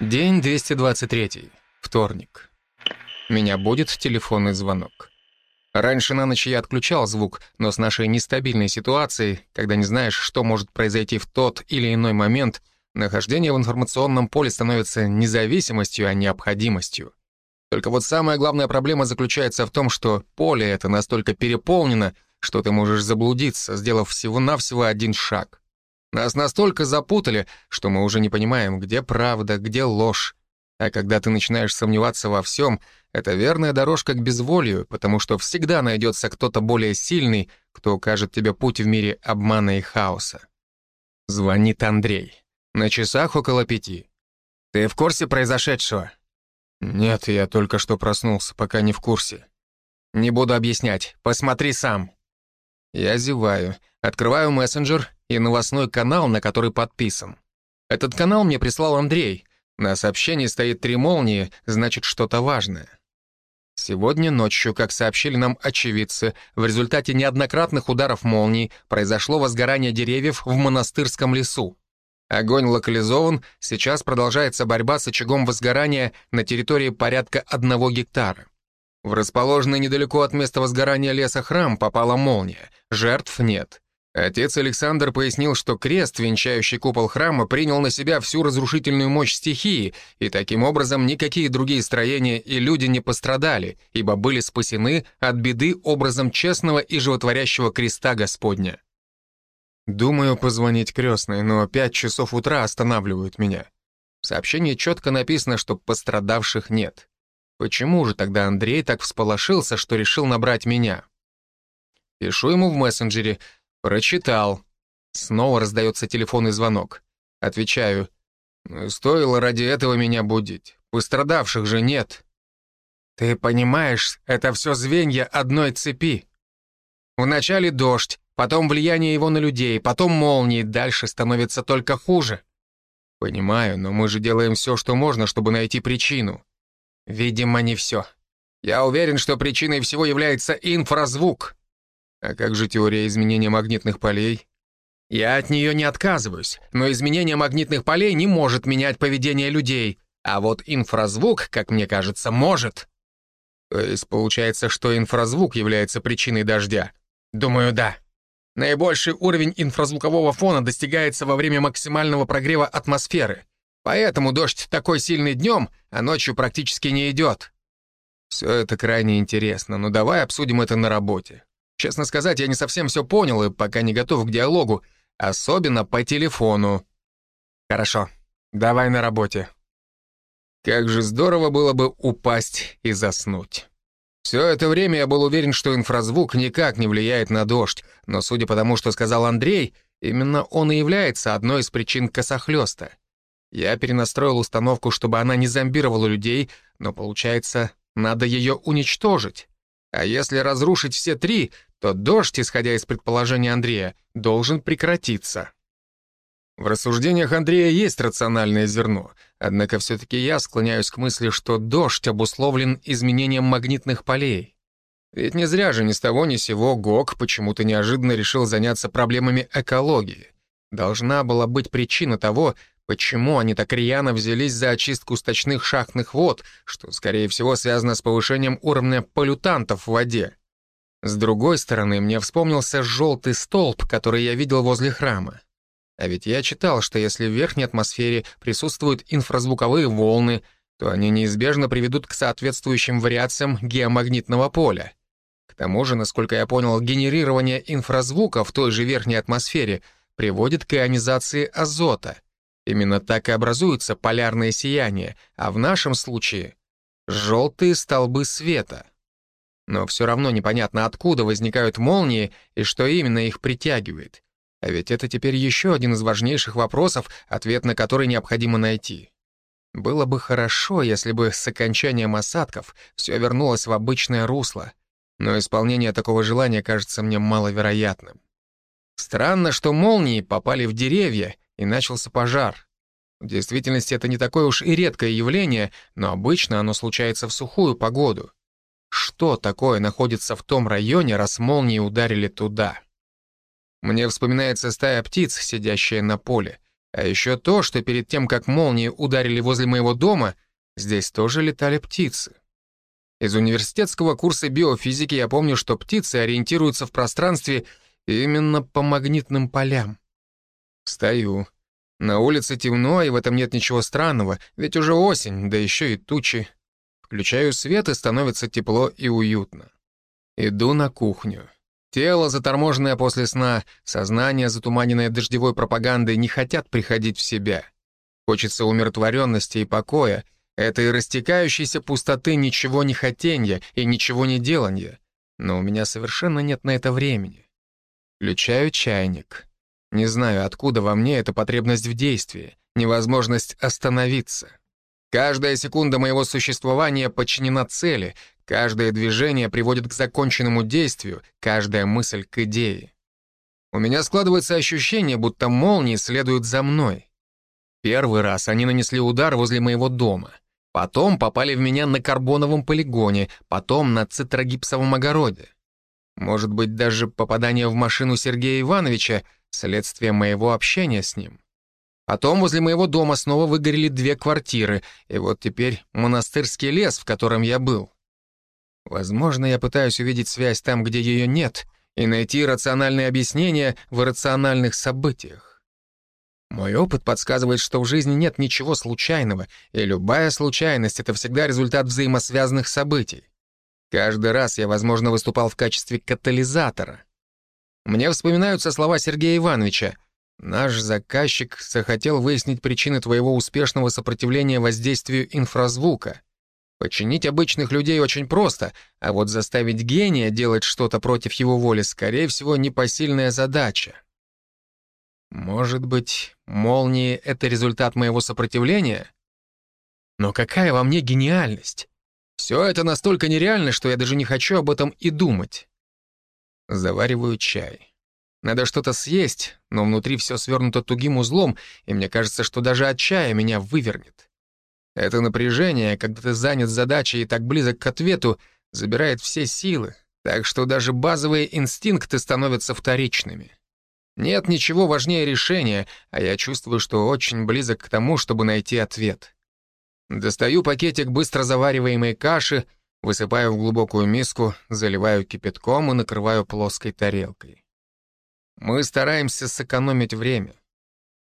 День 223. Вторник. Меня будет телефонный звонок. Раньше на ночь я отключал звук, но с нашей нестабильной ситуацией, когда не знаешь, что может произойти в тот или иной момент, нахождение в информационном поле становится независимостью, а необходимостью. Только вот самая главная проблема заключается в том, что поле это настолько переполнено, что ты можешь заблудиться, сделав всего-навсего один шаг. Нас настолько запутали, что мы уже не понимаем, где правда, где ложь. А когда ты начинаешь сомневаться во всем, это верная дорожка к безволию, потому что всегда найдется кто-то более сильный, кто укажет тебе путь в мире обмана и хаоса. Звонит Андрей. На часах около пяти. «Ты в курсе произошедшего?» «Нет, я только что проснулся, пока не в курсе». «Не буду объяснять. Посмотри сам». Я зеваю, открываю мессенджер и новостной канал, на который подписан. Этот канал мне прислал Андрей. На сообщении стоит три молнии, значит, что-то важное. Сегодня ночью, как сообщили нам очевидцы, в результате неоднократных ударов молний произошло возгорание деревьев в монастырском лесу. Огонь локализован, сейчас продолжается борьба с очагом возгорания на территории порядка одного гектара. В расположенный недалеко от места возгорания леса храм попала молния, жертв нет. Отец Александр пояснил, что крест, венчающий купол храма, принял на себя всю разрушительную мощь стихии, и таким образом никакие другие строения и люди не пострадали, ибо были спасены от беды образом честного и животворящего креста Господня. Думаю позвонить крестной, но пять часов утра останавливают меня. В сообщении четко написано, что пострадавших нет. Почему же тогда Андрей так всполошился, что решил набрать меня? Пишу ему в мессенджере — «Прочитал». Снова раздается телефонный звонок. Отвечаю. «Стоило ради этого меня будить. Пострадавших же нет». «Ты понимаешь, это все звенья одной цепи. Вначале дождь, потом влияние его на людей, потом молнии, дальше становится только хуже». «Понимаю, но мы же делаем все, что можно, чтобы найти причину». «Видимо, не все. Я уверен, что причиной всего является инфразвук. А как же теория изменения магнитных полей? Я от нее не отказываюсь, но изменение магнитных полей не может менять поведение людей, а вот инфразвук, как мне кажется, может. То есть получается, что инфразвук является причиной дождя? Думаю, да. Наибольший уровень инфразвукового фона достигается во время максимального прогрева атмосферы. Поэтому дождь такой сильный днем, а ночью практически не идет. Все это крайне интересно, но давай обсудим это на работе. Честно сказать, я не совсем все понял и пока не готов к диалогу, особенно по телефону. Хорошо, давай на работе. Как же здорово было бы упасть и заснуть. Все это время я был уверен, что инфразвук никак не влияет на дождь, но судя по тому, что сказал Андрей, именно он и является одной из причин косохлёста. Я перенастроил установку, чтобы она не зомбировала людей, но, получается, надо ее уничтожить. А если разрушить все три, то дождь, исходя из предположения Андрея, должен прекратиться. В рассуждениях Андрея есть рациональное зерно, однако все-таки я склоняюсь к мысли, что дождь обусловлен изменением магнитных полей. Ведь не зря же ни с того ни сего ГОК почему-то неожиданно решил заняться проблемами экологии. Должна была быть причина того, почему они так рьяно взялись за очистку сточных шахтных вод, что, скорее всего, связано с повышением уровня полютантов в воде. С другой стороны, мне вспомнился желтый столб, который я видел возле храма. А ведь я читал, что если в верхней атмосфере присутствуют инфразвуковые волны, то они неизбежно приведут к соответствующим вариациям геомагнитного поля. К тому же, насколько я понял, генерирование инфразвука в той же верхней атмосфере приводит к ионизации азота. Именно так и образуются полярные сияния, а в нашем случае — желтые столбы света. Но все равно непонятно, откуда возникают молнии и что именно их притягивает. А ведь это теперь еще один из важнейших вопросов, ответ на который необходимо найти. Было бы хорошо, если бы с окончанием осадков все вернулось в обычное русло, но исполнение такого желания кажется мне маловероятным. Странно, что молнии попали в деревья, и начался пожар. В действительности это не такое уж и редкое явление, но обычно оно случается в сухую погоду. Что такое находится в том районе, раз молнии ударили туда? Мне вспоминается стая птиц, сидящая на поле. А еще то, что перед тем, как молнии ударили возле моего дома, здесь тоже летали птицы. Из университетского курса биофизики я помню, что птицы ориентируются в пространстве именно по магнитным полям. Встаю. На улице темно, и в этом нет ничего странного, ведь уже осень, да еще и тучи. Включаю свет, и становится тепло и уютно. Иду на кухню. Тело, заторможенное после сна, сознание, затуманенное дождевой пропагандой, не хотят приходить в себя. Хочется умиротворенности и покоя, этой растекающейся пустоты ничего не хотенья и ничего не деланья. Но у меня совершенно нет на это времени. Включаю чайник. Не знаю, откуда во мне эта потребность в действии, невозможность остановиться. Каждая секунда моего существования подчинена цели, каждое движение приводит к законченному действию, каждая мысль к идее. У меня складывается ощущение, будто молнии следуют за мной. Первый раз они нанесли удар возле моего дома. Потом попали в меня на карбоновом полигоне, потом на цитрогипсовом огороде. Может быть, даже попадание в машину Сергея Ивановича — следствие моего общения с ним. Потом возле моего дома снова выгорели две квартиры, и вот теперь монастырский лес, в котором я был. Возможно, я пытаюсь увидеть связь там, где ее нет, и найти рациональное объяснение в иррациональных событиях. Мой опыт подсказывает, что в жизни нет ничего случайного, и любая случайность — это всегда результат взаимосвязанных событий. Каждый раз я, возможно, выступал в качестве катализатора. Мне вспоминаются слова Сергея Ивановича — Наш заказчик захотел выяснить причины твоего успешного сопротивления воздействию инфразвука. Починить обычных людей очень просто, а вот заставить гения делать что-то против его воли, скорее всего, непосильная задача. Может быть, молнии — это результат моего сопротивления? Но какая во мне гениальность? Все это настолько нереально, что я даже не хочу об этом и думать. Завариваю чай. Надо что-то съесть, но внутри все свернуто тугим узлом, и мне кажется, что даже от чая меня вывернет. Это напряжение, когда ты занят задачей и так близок к ответу, забирает все силы, так что даже базовые инстинкты становятся вторичными. Нет ничего важнее решения, а я чувствую, что очень близок к тому, чтобы найти ответ. Достаю пакетик быстро завариваемой каши, высыпаю в глубокую миску, заливаю кипятком и накрываю плоской тарелкой. Мы стараемся сэкономить время.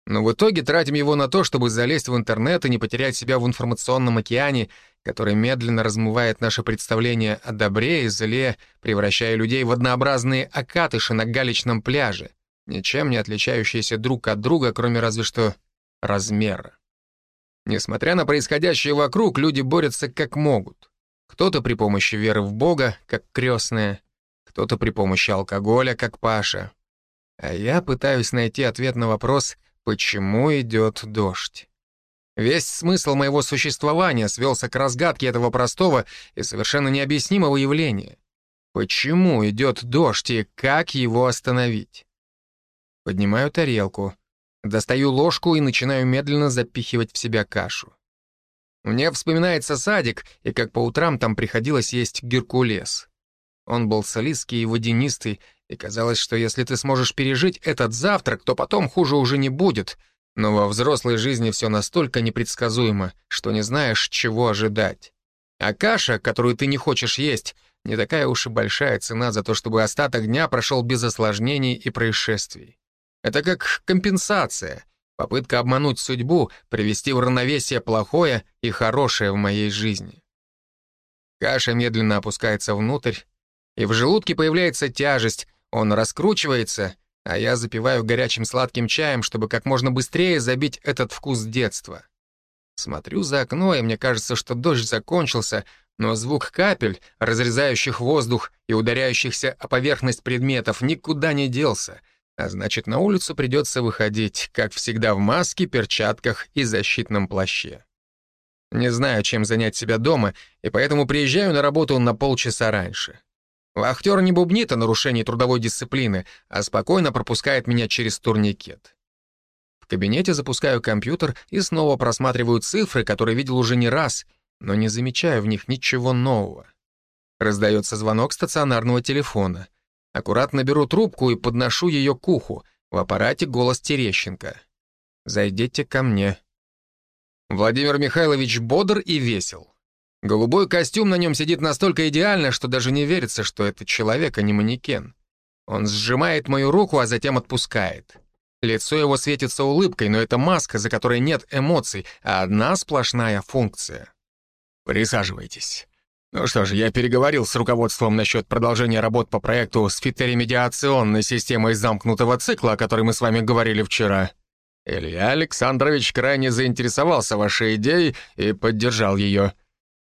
Но в итоге тратим его на то, чтобы залезть в интернет и не потерять себя в информационном океане, который медленно размывает наше представление о добре и зле, превращая людей в однообразные окатыши на галечном пляже, ничем не отличающиеся друг от друга, кроме разве что размера. Несмотря на происходящее вокруг, люди борются как могут. Кто-то при помощи веры в Бога, как крестная, кто-то при помощи алкоголя, как Паша, а я пытаюсь найти ответ на вопрос, почему идет дождь. Весь смысл моего существования свелся к разгадке этого простого и совершенно необъяснимого явления. Почему идет дождь и как его остановить? Поднимаю тарелку, достаю ложку и начинаю медленно запихивать в себя кашу. Мне вспоминается садик, и как по утрам там приходилось есть геркулес. Он был солистский и водянистый, и казалось, что если ты сможешь пережить этот завтрак, то потом хуже уже не будет. Но во взрослой жизни все настолько непредсказуемо, что не знаешь, чего ожидать. А каша, которую ты не хочешь есть, не такая уж и большая цена за то, чтобы остаток дня прошел без осложнений и происшествий. Это как компенсация, попытка обмануть судьбу, привести в равновесие плохое и хорошее в моей жизни. Каша медленно опускается внутрь, и в желудке появляется тяжесть, он раскручивается, а я запиваю горячим сладким чаем, чтобы как можно быстрее забить этот вкус детства. Смотрю за окно, и мне кажется, что дождь закончился, но звук капель, разрезающих воздух и ударяющихся о поверхность предметов, никуда не делся, а значит, на улицу придется выходить, как всегда, в маске, перчатках и защитном плаще. Не знаю, чем занять себя дома, и поэтому приезжаю на работу на полчаса раньше. Вахтер не бубнит о нарушении трудовой дисциплины, а спокойно пропускает меня через турникет. В кабинете запускаю компьютер и снова просматриваю цифры, которые видел уже не раз, но не замечаю в них ничего нового. Раздается звонок стационарного телефона. Аккуратно беру трубку и подношу ее к уху. В аппарате голос Терещенко. Зайдите ко мне». Владимир Михайлович бодр и весел. Голубой костюм на нем сидит настолько идеально, что даже не верится, что это человек, а не манекен. Он сжимает мою руку, а затем отпускает. Лицо его светится улыбкой, но это маска, за которой нет эмоций, а одна сплошная функция. «Присаживайтесь. Ну что же, я переговорил с руководством насчет продолжения работ по проекту с фитеремедиационной системой замкнутого цикла, о которой мы с вами говорили вчера. Илья Александрович крайне заинтересовался вашей идеей и поддержал ее.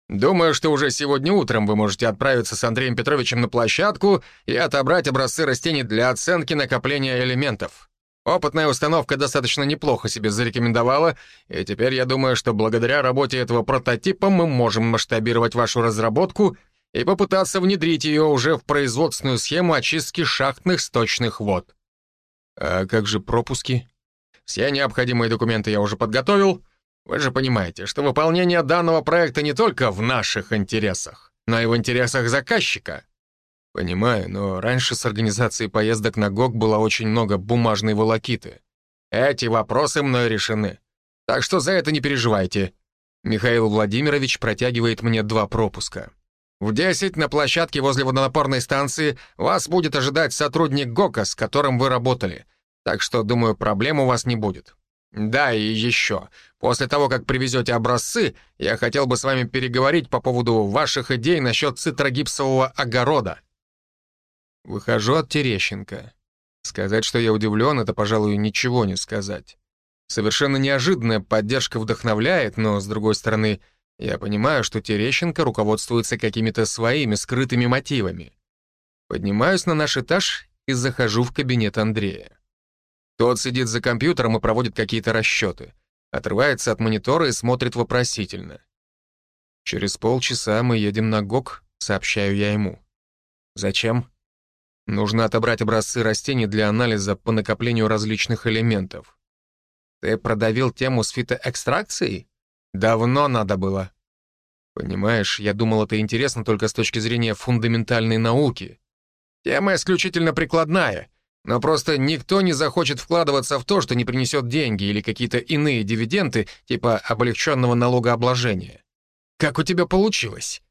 Думаю, что уже сегодня утром вы можете отправиться с Андреем Петровичем на площадку и отобрать образцы растений для оценки накопления элементов. Опытная установка достаточно неплохо себе зарекомендовала, и теперь я думаю, что благодаря работе этого прототипа мы можем масштабировать вашу разработку и попытаться внедрить ее уже в производственную схему очистки шахтных сточных вод. А как же пропуски? Все необходимые документы я уже подготовил — вы же понимаете, что выполнение данного проекта не только в наших интересах, но и в интересах заказчика. Понимаю, но раньше с организацией поездок на ГОК было очень много бумажной волокиты. Эти вопросы мной решены. Так что за это не переживайте. Михаил Владимирович протягивает мне два пропуска. В 10 на площадке возле водонапорной станции вас будет ожидать сотрудник ГОКа, с которым вы работали. Так что, думаю, проблем у вас не будет. Да, и еще. После того, как привезете образцы, я хотел бы с вами переговорить по поводу ваших идей насчет цитрогипсового огорода. Выхожу от Терещенко. Сказать, что я удивлен, это, пожалуй, ничего не сказать. Совершенно неожиданная поддержка вдохновляет, но, с другой стороны, я понимаю, что Терещенко руководствуется какими-то своими скрытыми мотивами. Поднимаюсь на наш этаж и захожу в кабинет Андрея. Тот сидит за компьютером и проводит какие-то расчеты. Отрывается от монитора и смотрит вопросительно. «Через полчаса мы едем на ГОК», — сообщаю я ему. «Зачем?» «Нужно отобрать образцы растений для анализа по накоплению различных элементов». «Ты продавил тему с фитоэкстракцией?» «Давно надо было». «Понимаешь, я думал, это интересно только с точки зрения фундаментальной науки. Тема исключительно прикладная, но просто никто не захочет вкладываться в то, что не принесет деньги или какие-то иные дивиденды, типа облегченного налогообложения. Как у тебя получилось?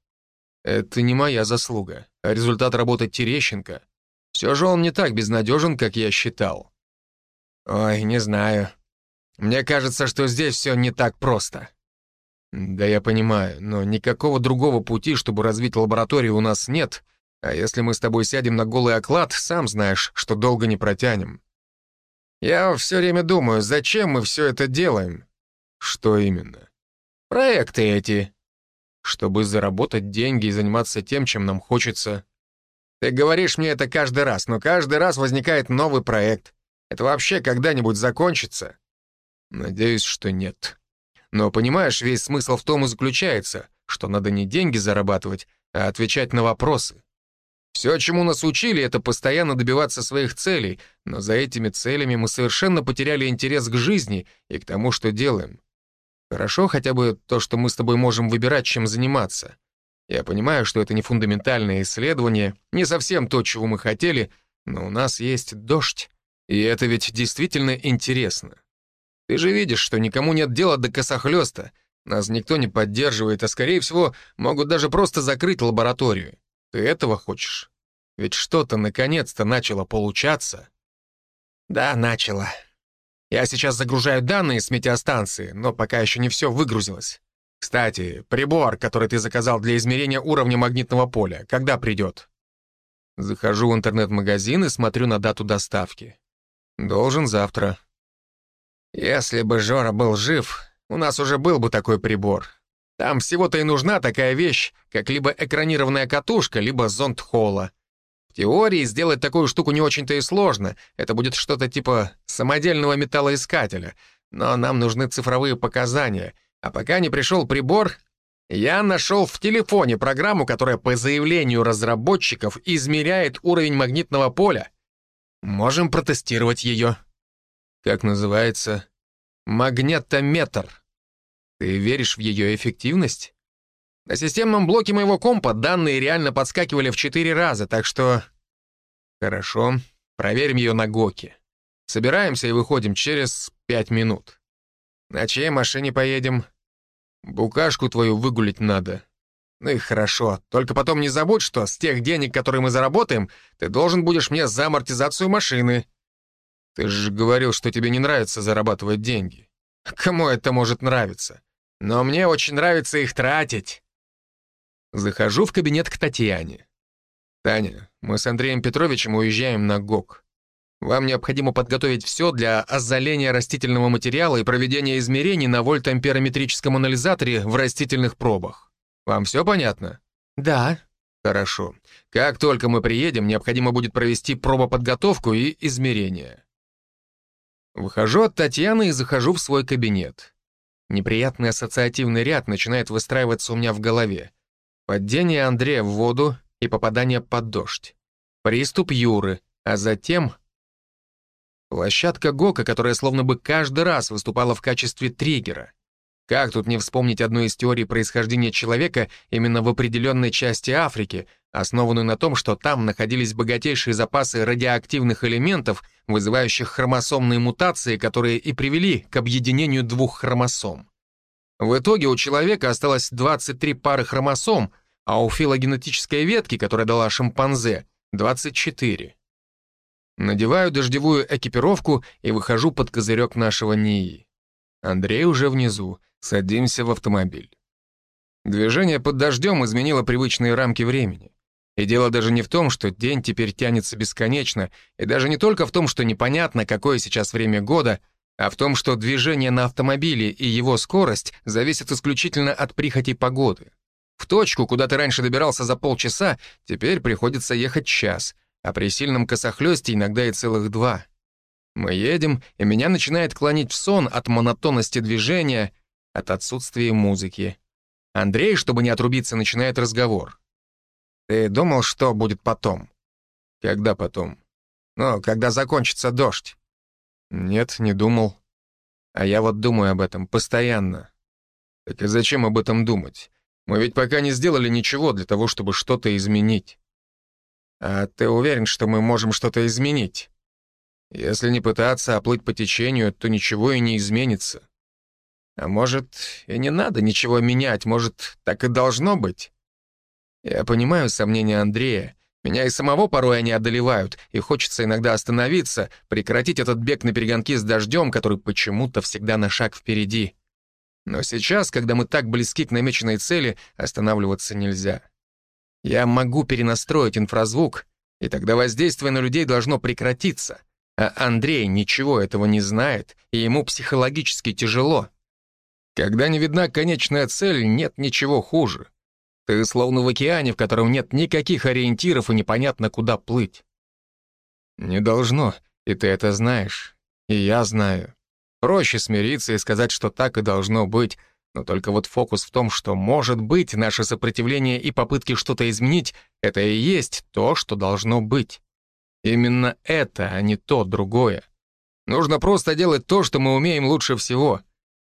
Это не моя заслуга, а результат работы Терещенко. Все же он не так безнадежен, как я считал. Ой, не знаю. Мне кажется, что здесь все не так просто. Да я понимаю, но никакого другого пути, чтобы развить лабораторию, у нас нет, а если мы с тобой сядем на голый оклад, сам знаешь, что долго не протянем. Я все время думаю, зачем мы все это делаем? Что именно? Проекты эти. Чтобы заработать деньги и заниматься тем, чем нам хочется. Ты говоришь мне это каждый раз, но каждый раз возникает новый проект. Это вообще когда-нибудь закончится? Надеюсь, что нет. Но понимаешь, весь смысл в том и заключается, что надо не деньги зарабатывать, а отвечать на вопросы. Все, чему нас учили, это постоянно добиваться своих целей, но за этими целями мы совершенно потеряли интерес к жизни и к тому, что делаем. Хорошо хотя бы то, что мы с тобой можем выбирать, чем заниматься. Я понимаю, что это не фундаментальное исследование, не совсем то, чего мы хотели, но у нас есть дождь, и это ведь действительно интересно. Ты же видишь, что никому нет дела до косохлёста, нас никто не поддерживает, а, скорее всего, могут даже просто закрыть лабораторию. Ты этого хочешь? Ведь что-то наконец-то начало получаться. Да, начало. Я сейчас загружаю данные с метеостанции, но пока еще не все выгрузилось. Кстати, прибор, который ты заказал для измерения уровня магнитного поля, когда придет? Захожу в интернет-магазин и смотрю на дату доставки. Должен завтра. Если бы Жора был жив, у нас уже был бы такой прибор. Там всего-то и нужна такая вещь, как либо экранированная катушка, либо зонд Холла. В теории сделать такую штуку не очень-то и сложно. Это будет что-то типа самодельного металлоискателя. Но нам нужны цифровые показания. А пока не пришел прибор, я нашел в телефоне программу, которая по заявлению разработчиков измеряет уровень магнитного поля. Можем протестировать ее. Как называется? Магнетометр. Ты веришь в ее эффективность? На системном блоке моего компа данные реально подскакивали в четыре раза, так что... Хорошо, проверим ее на Гоке. Собираемся и выходим через пять минут. На чьей машине поедем? Букашку твою выгулить надо. Ну и хорошо, только потом не забудь, что с тех денег, которые мы заработаем, ты должен будешь мне за амортизацию машины. Ты же говорил, что тебе не нравится зарабатывать деньги. Кому это может нравиться? Но мне очень нравится их тратить. Захожу в кабинет к Татьяне. Таня, мы с Андреем Петровичем уезжаем на ГОК. Вам необходимо подготовить все для озоления растительного материала и проведения измерений на вольтамперометрическом анализаторе в растительных пробах. Вам все понятно? Да. Хорошо. Как только мы приедем, необходимо будет провести пробоподготовку и измерения. Выхожу от Татьяны и захожу в свой кабинет. Неприятный ассоциативный ряд начинает выстраиваться у меня в голове. Падение Андрея в воду и попадание под дождь. Приступ Юры, а затем Площадка Гока, которая словно бы каждый раз выступала в качестве триггера. Как тут не вспомнить одну из теорий происхождения человека именно в определенной части Африки, основанную на том, что там находились богатейшие запасы радиоактивных элементов, вызывающих хромосомные мутации, которые и привели к объединению двух хромосом. В итоге у человека осталось 23 пары хромосом, а у филогенетической ветки, которая дала шимпанзе, 24. Надеваю дождевую экипировку и выхожу под козырек нашего НИИ. Андрей уже внизу. Садимся в автомобиль. Движение под дождем изменило привычные рамки времени. И дело даже не в том, что день теперь тянется бесконечно, и даже не только в том, что непонятно, какое сейчас время года, а в том, что движение на автомобиле и его скорость зависят исключительно от прихоти погоды. В точку, куда ты раньше добирался за полчаса, теперь приходится ехать час, а при сильном косохлёсте иногда и целых два. Мы едем, и меня начинает клонить в сон от монотонности движения, от отсутствия музыки. Андрей, чтобы не отрубиться, начинает разговор. «Ты думал, что будет потом?» «Когда потом?» «Ну, когда закончится дождь». «Нет, не думал. А я вот думаю об этом постоянно». «Так и зачем об этом думать? Мы ведь пока не сделали ничего для того, чтобы что-то изменить». А ты уверен, что мы можем что-то изменить? Если не пытаться оплыть по течению, то ничего и не изменится. А может, и не надо ничего менять, может, так и должно быть? Я понимаю сомнения Андрея. Меня и самого порой они одолевают, и хочется иногда остановиться, прекратить этот бег на перегонки с дождем, который почему-то всегда на шаг впереди. Но сейчас, когда мы так близки к намеченной цели, останавливаться нельзя. Я могу перенастроить инфразвук, и тогда воздействие на людей должно прекратиться. А Андрей ничего этого не знает, и ему психологически тяжело. Когда не видна конечная цель, нет ничего хуже. Ты словно в океане, в котором нет никаких ориентиров и непонятно, куда плыть. Не должно, и ты это знаешь, и я знаю. Проще смириться и сказать, что так и должно быть, но только вот фокус в том, что, может быть, наше сопротивление и попытки что-то изменить — это и есть то, что должно быть. Именно это, а не то другое. Нужно просто делать то, что мы умеем лучше всего.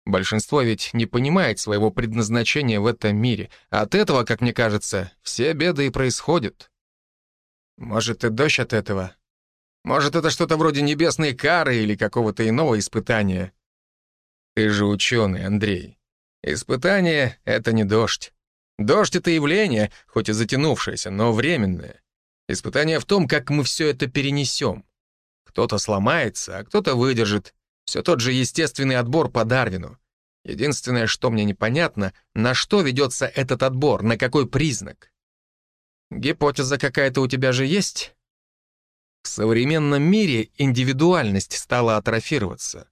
Большинство ведь не понимает своего предназначения в этом мире, от этого, как мне кажется, все беды и происходят. Может, и дождь от этого? Может, это что-то вроде небесной кары или какого-то иного испытания? Ты же ученый, Андрей. Испытание — это не дождь. Дождь — это явление, хоть и затянувшееся, но временное. Испытание в том, как мы все это перенесем. Кто-то сломается, а кто-то выдержит. Все тот же естественный отбор по Дарвину. Единственное, что мне непонятно, на что ведется этот отбор, на какой признак. Гипотеза какая-то у тебя же есть? В современном мире индивидуальность стала атрофироваться.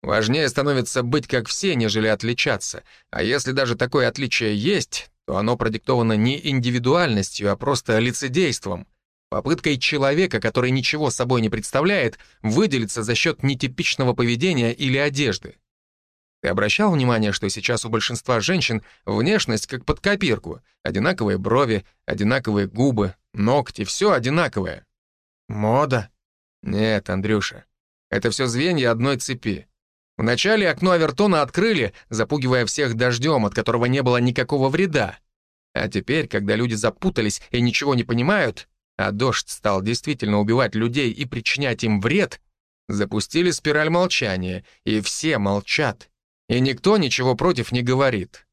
Важнее становится быть как все, нежели отличаться. А если даже такое отличие есть, то оно продиктовано не индивидуальностью, а просто лицедейством, попыткой человека, который ничего собой не представляет, выделиться за счет нетипичного поведения или одежды. Ты обращал внимание, что сейчас у большинства женщин внешность как под копирку, одинаковые брови, одинаковые губы, ногти, все одинаковое. Мода? Нет, Андрюша, это все звенья одной цепи. Вначале окно Авертона открыли, запугивая всех дождем, от которого не было никакого вреда. А теперь, когда люди запутались и ничего не понимают, а дождь стал действительно убивать людей и причинять им вред, запустили спираль молчания, и все молчат. И никто ничего против не говорит.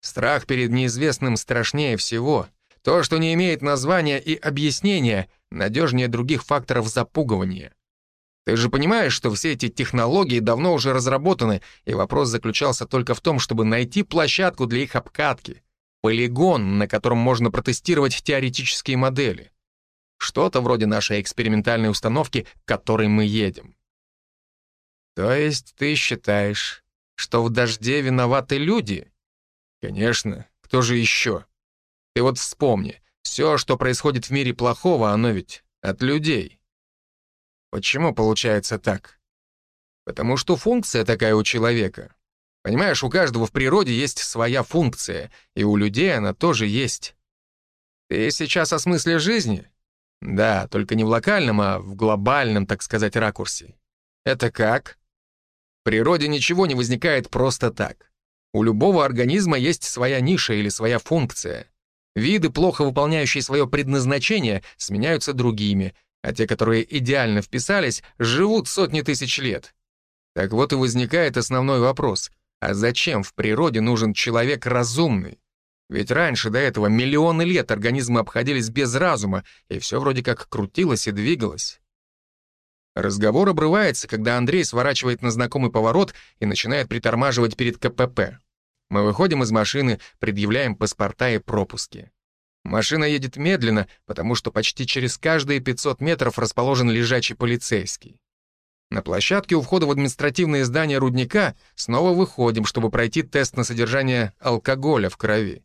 Страх перед неизвестным страшнее всего. То, что не имеет названия и объяснения, надежнее других факторов запугивания. Ты же понимаешь, что все эти технологии давно уже разработаны, и вопрос заключался только в том, чтобы найти площадку для их обкатки, полигон, на котором можно протестировать теоретические модели. Что-то вроде нашей экспериментальной установки, к которой мы едем. То есть ты считаешь, что в дожде виноваты люди? Конечно, кто же еще? Ты вот вспомни, все, что происходит в мире плохого, оно ведь от людей. Почему получается так? Потому что функция такая у человека. Понимаешь, у каждого в природе есть своя функция, и у людей она тоже есть. Ты сейчас о смысле жизни? Да, только не в локальном, а в глобальном, так сказать, ракурсе. Это как? В природе ничего не возникает просто так. У любого организма есть своя ниша или своя функция. Виды, плохо выполняющие свое предназначение, сменяются другими, а те, которые идеально вписались, живут сотни тысяч лет. Так вот и возникает основной вопрос. А зачем в природе нужен человек разумный? Ведь раньше до этого миллионы лет организмы обходились без разума, и все вроде как крутилось и двигалось. Разговор обрывается, когда Андрей сворачивает на знакомый поворот и начинает притормаживать перед КПП. Мы выходим из машины, предъявляем паспорта и пропуски. Машина едет медленно, потому что почти через каждые 500 метров расположен лежачий полицейский. На площадке у входа в административное здание рудника снова выходим, чтобы пройти тест на содержание алкоголя в крови.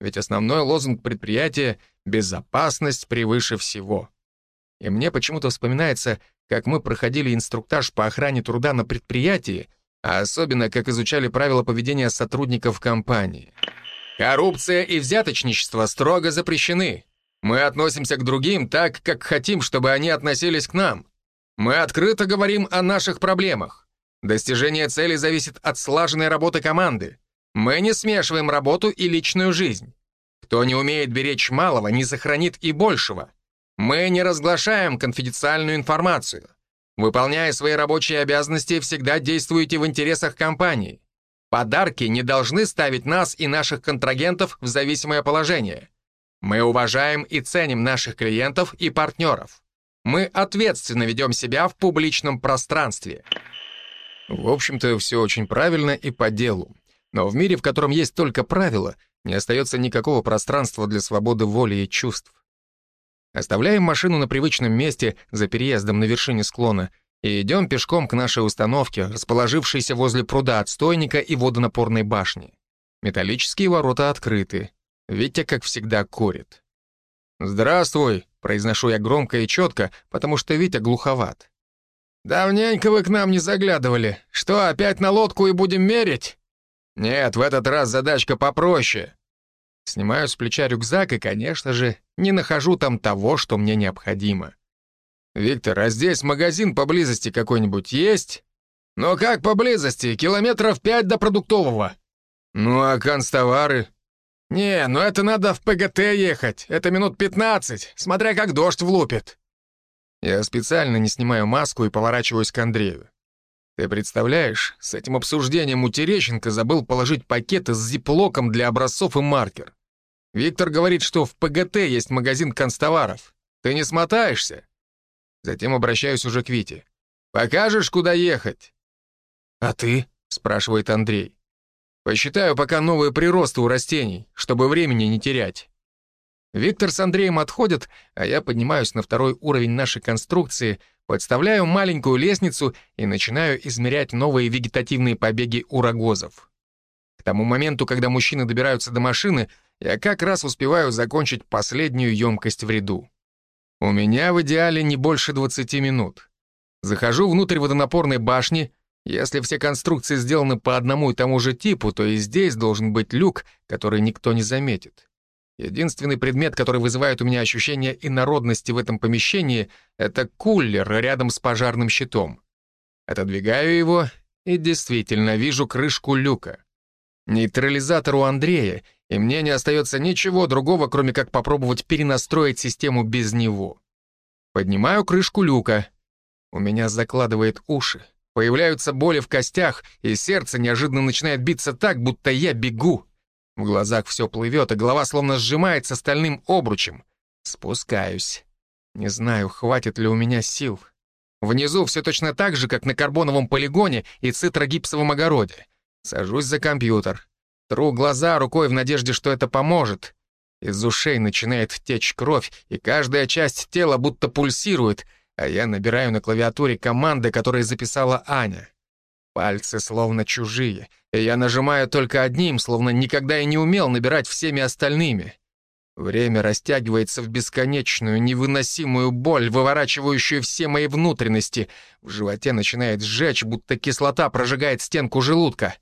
Ведь основной лозунг предприятия — «безопасность превыше всего». И мне почему-то вспоминается, как мы проходили инструктаж по охране труда на предприятии, а особенно, как изучали правила поведения сотрудников компании. Коррупция и взяточничество строго запрещены. Мы относимся к другим так, как хотим, чтобы они относились к нам. Мы открыто говорим о наших проблемах. Достижение цели зависит от слаженной работы команды. Мы не смешиваем работу и личную жизнь. Кто не умеет беречь малого, не сохранит и большего. Мы не разглашаем конфиденциальную информацию. Выполняя свои рабочие обязанности, всегда действуете в интересах компании. Подарки не должны ставить нас и наших контрагентов в зависимое положение. Мы уважаем и ценим наших клиентов и партнеров. Мы ответственно ведем себя в публичном пространстве. В общем-то, все очень правильно и по делу. Но в мире, в котором есть только правила, не остается никакого пространства для свободы воли и чувств. Оставляем машину на привычном месте за переездом на вершине склона и идем пешком к нашей установке, расположившейся возле пруда отстойника и водонапорной башни. Металлические ворота открыты. Витя, как всегда, курит. «Здравствуй», — произношу я громко и четко, потому что Витя глуховат. «Давненько вы к нам не заглядывали. Что, опять на лодку и будем мерить?» «Нет, в этот раз задачка попроще. Снимаю с плеча рюкзак и, конечно же, не нахожу там того, что мне необходимо. «Виктор, а здесь магазин поблизости какой-нибудь есть?» «Ну как поблизости? Километров пять до продуктового». «Ну а констовары?» «Не, ну это надо в ПГТ ехать. Это минут пятнадцать, смотря как дождь влупит». Я специально не снимаю маску и поворачиваюсь к Андрею. Ты представляешь, с этим обсуждением у Терещенко забыл положить пакеты с зиплоком для образцов и маркер. Виктор говорит, что в ПГТ есть магазин констоваров. Ты не смотаешься? Затем обращаюсь уже к Вите. «Покажешь, куда ехать?» «А ты?» — спрашивает Андрей. «Посчитаю пока новые приросты у растений, чтобы времени не терять». Виктор с Андреем отходят, а я поднимаюсь на второй уровень нашей конструкции, Подставляю маленькую лестницу и начинаю измерять новые вегетативные побеги у рогозов. К тому моменту, когда мужчины добираются до машины, я как раз успеваю закончить последнюю емкость в ряду. У меня в идеале не больше 20 минут. Захожу внутрь водонапорной башни. Если все конструкции сделаны по одному и тому же типу, то и здесь должен быть люк, который никто не заметит. Единственный предмет, который вызывает у меня ощущение инородности в этом помещении, это кулер рядом с пожарным щитом. Отодвигаю его и действительно вижу крышку люка. Нейтрализатор у Андрея, и мне не остается ничего другого, кроме как попробовать перенастроить систему без него. Поднимаю крышку люка. У меня закладывает уши. Появляются боли в костях, и сердце неожиданно начинает биться так, будто я бегу. В глазах все плывет, и голова словно сжимается стальным обручем. Спускаюсь. Не знаю, хватит ли у меня сил. Внизу все точно так же, как на карбоновом полигоне и цитрогипсовом огороде. Сажусь за компьютер. Тру глаза рукой в надежде, что это поможет. Из ушей начинает течь кровь, и каждая часть тела будто пульсирует, а я набираю на клавиатуре команды, которые записала Аня. Пальцы словно чужие, и я нажимаю только одним, словно никогда и не умел набирать всеми остальными. Время растягивается в бесконечную, невыносимую боль, выворачивающую все мои внутренности. В животе начинает сжечь, будто кислота прожигает стенку желудка.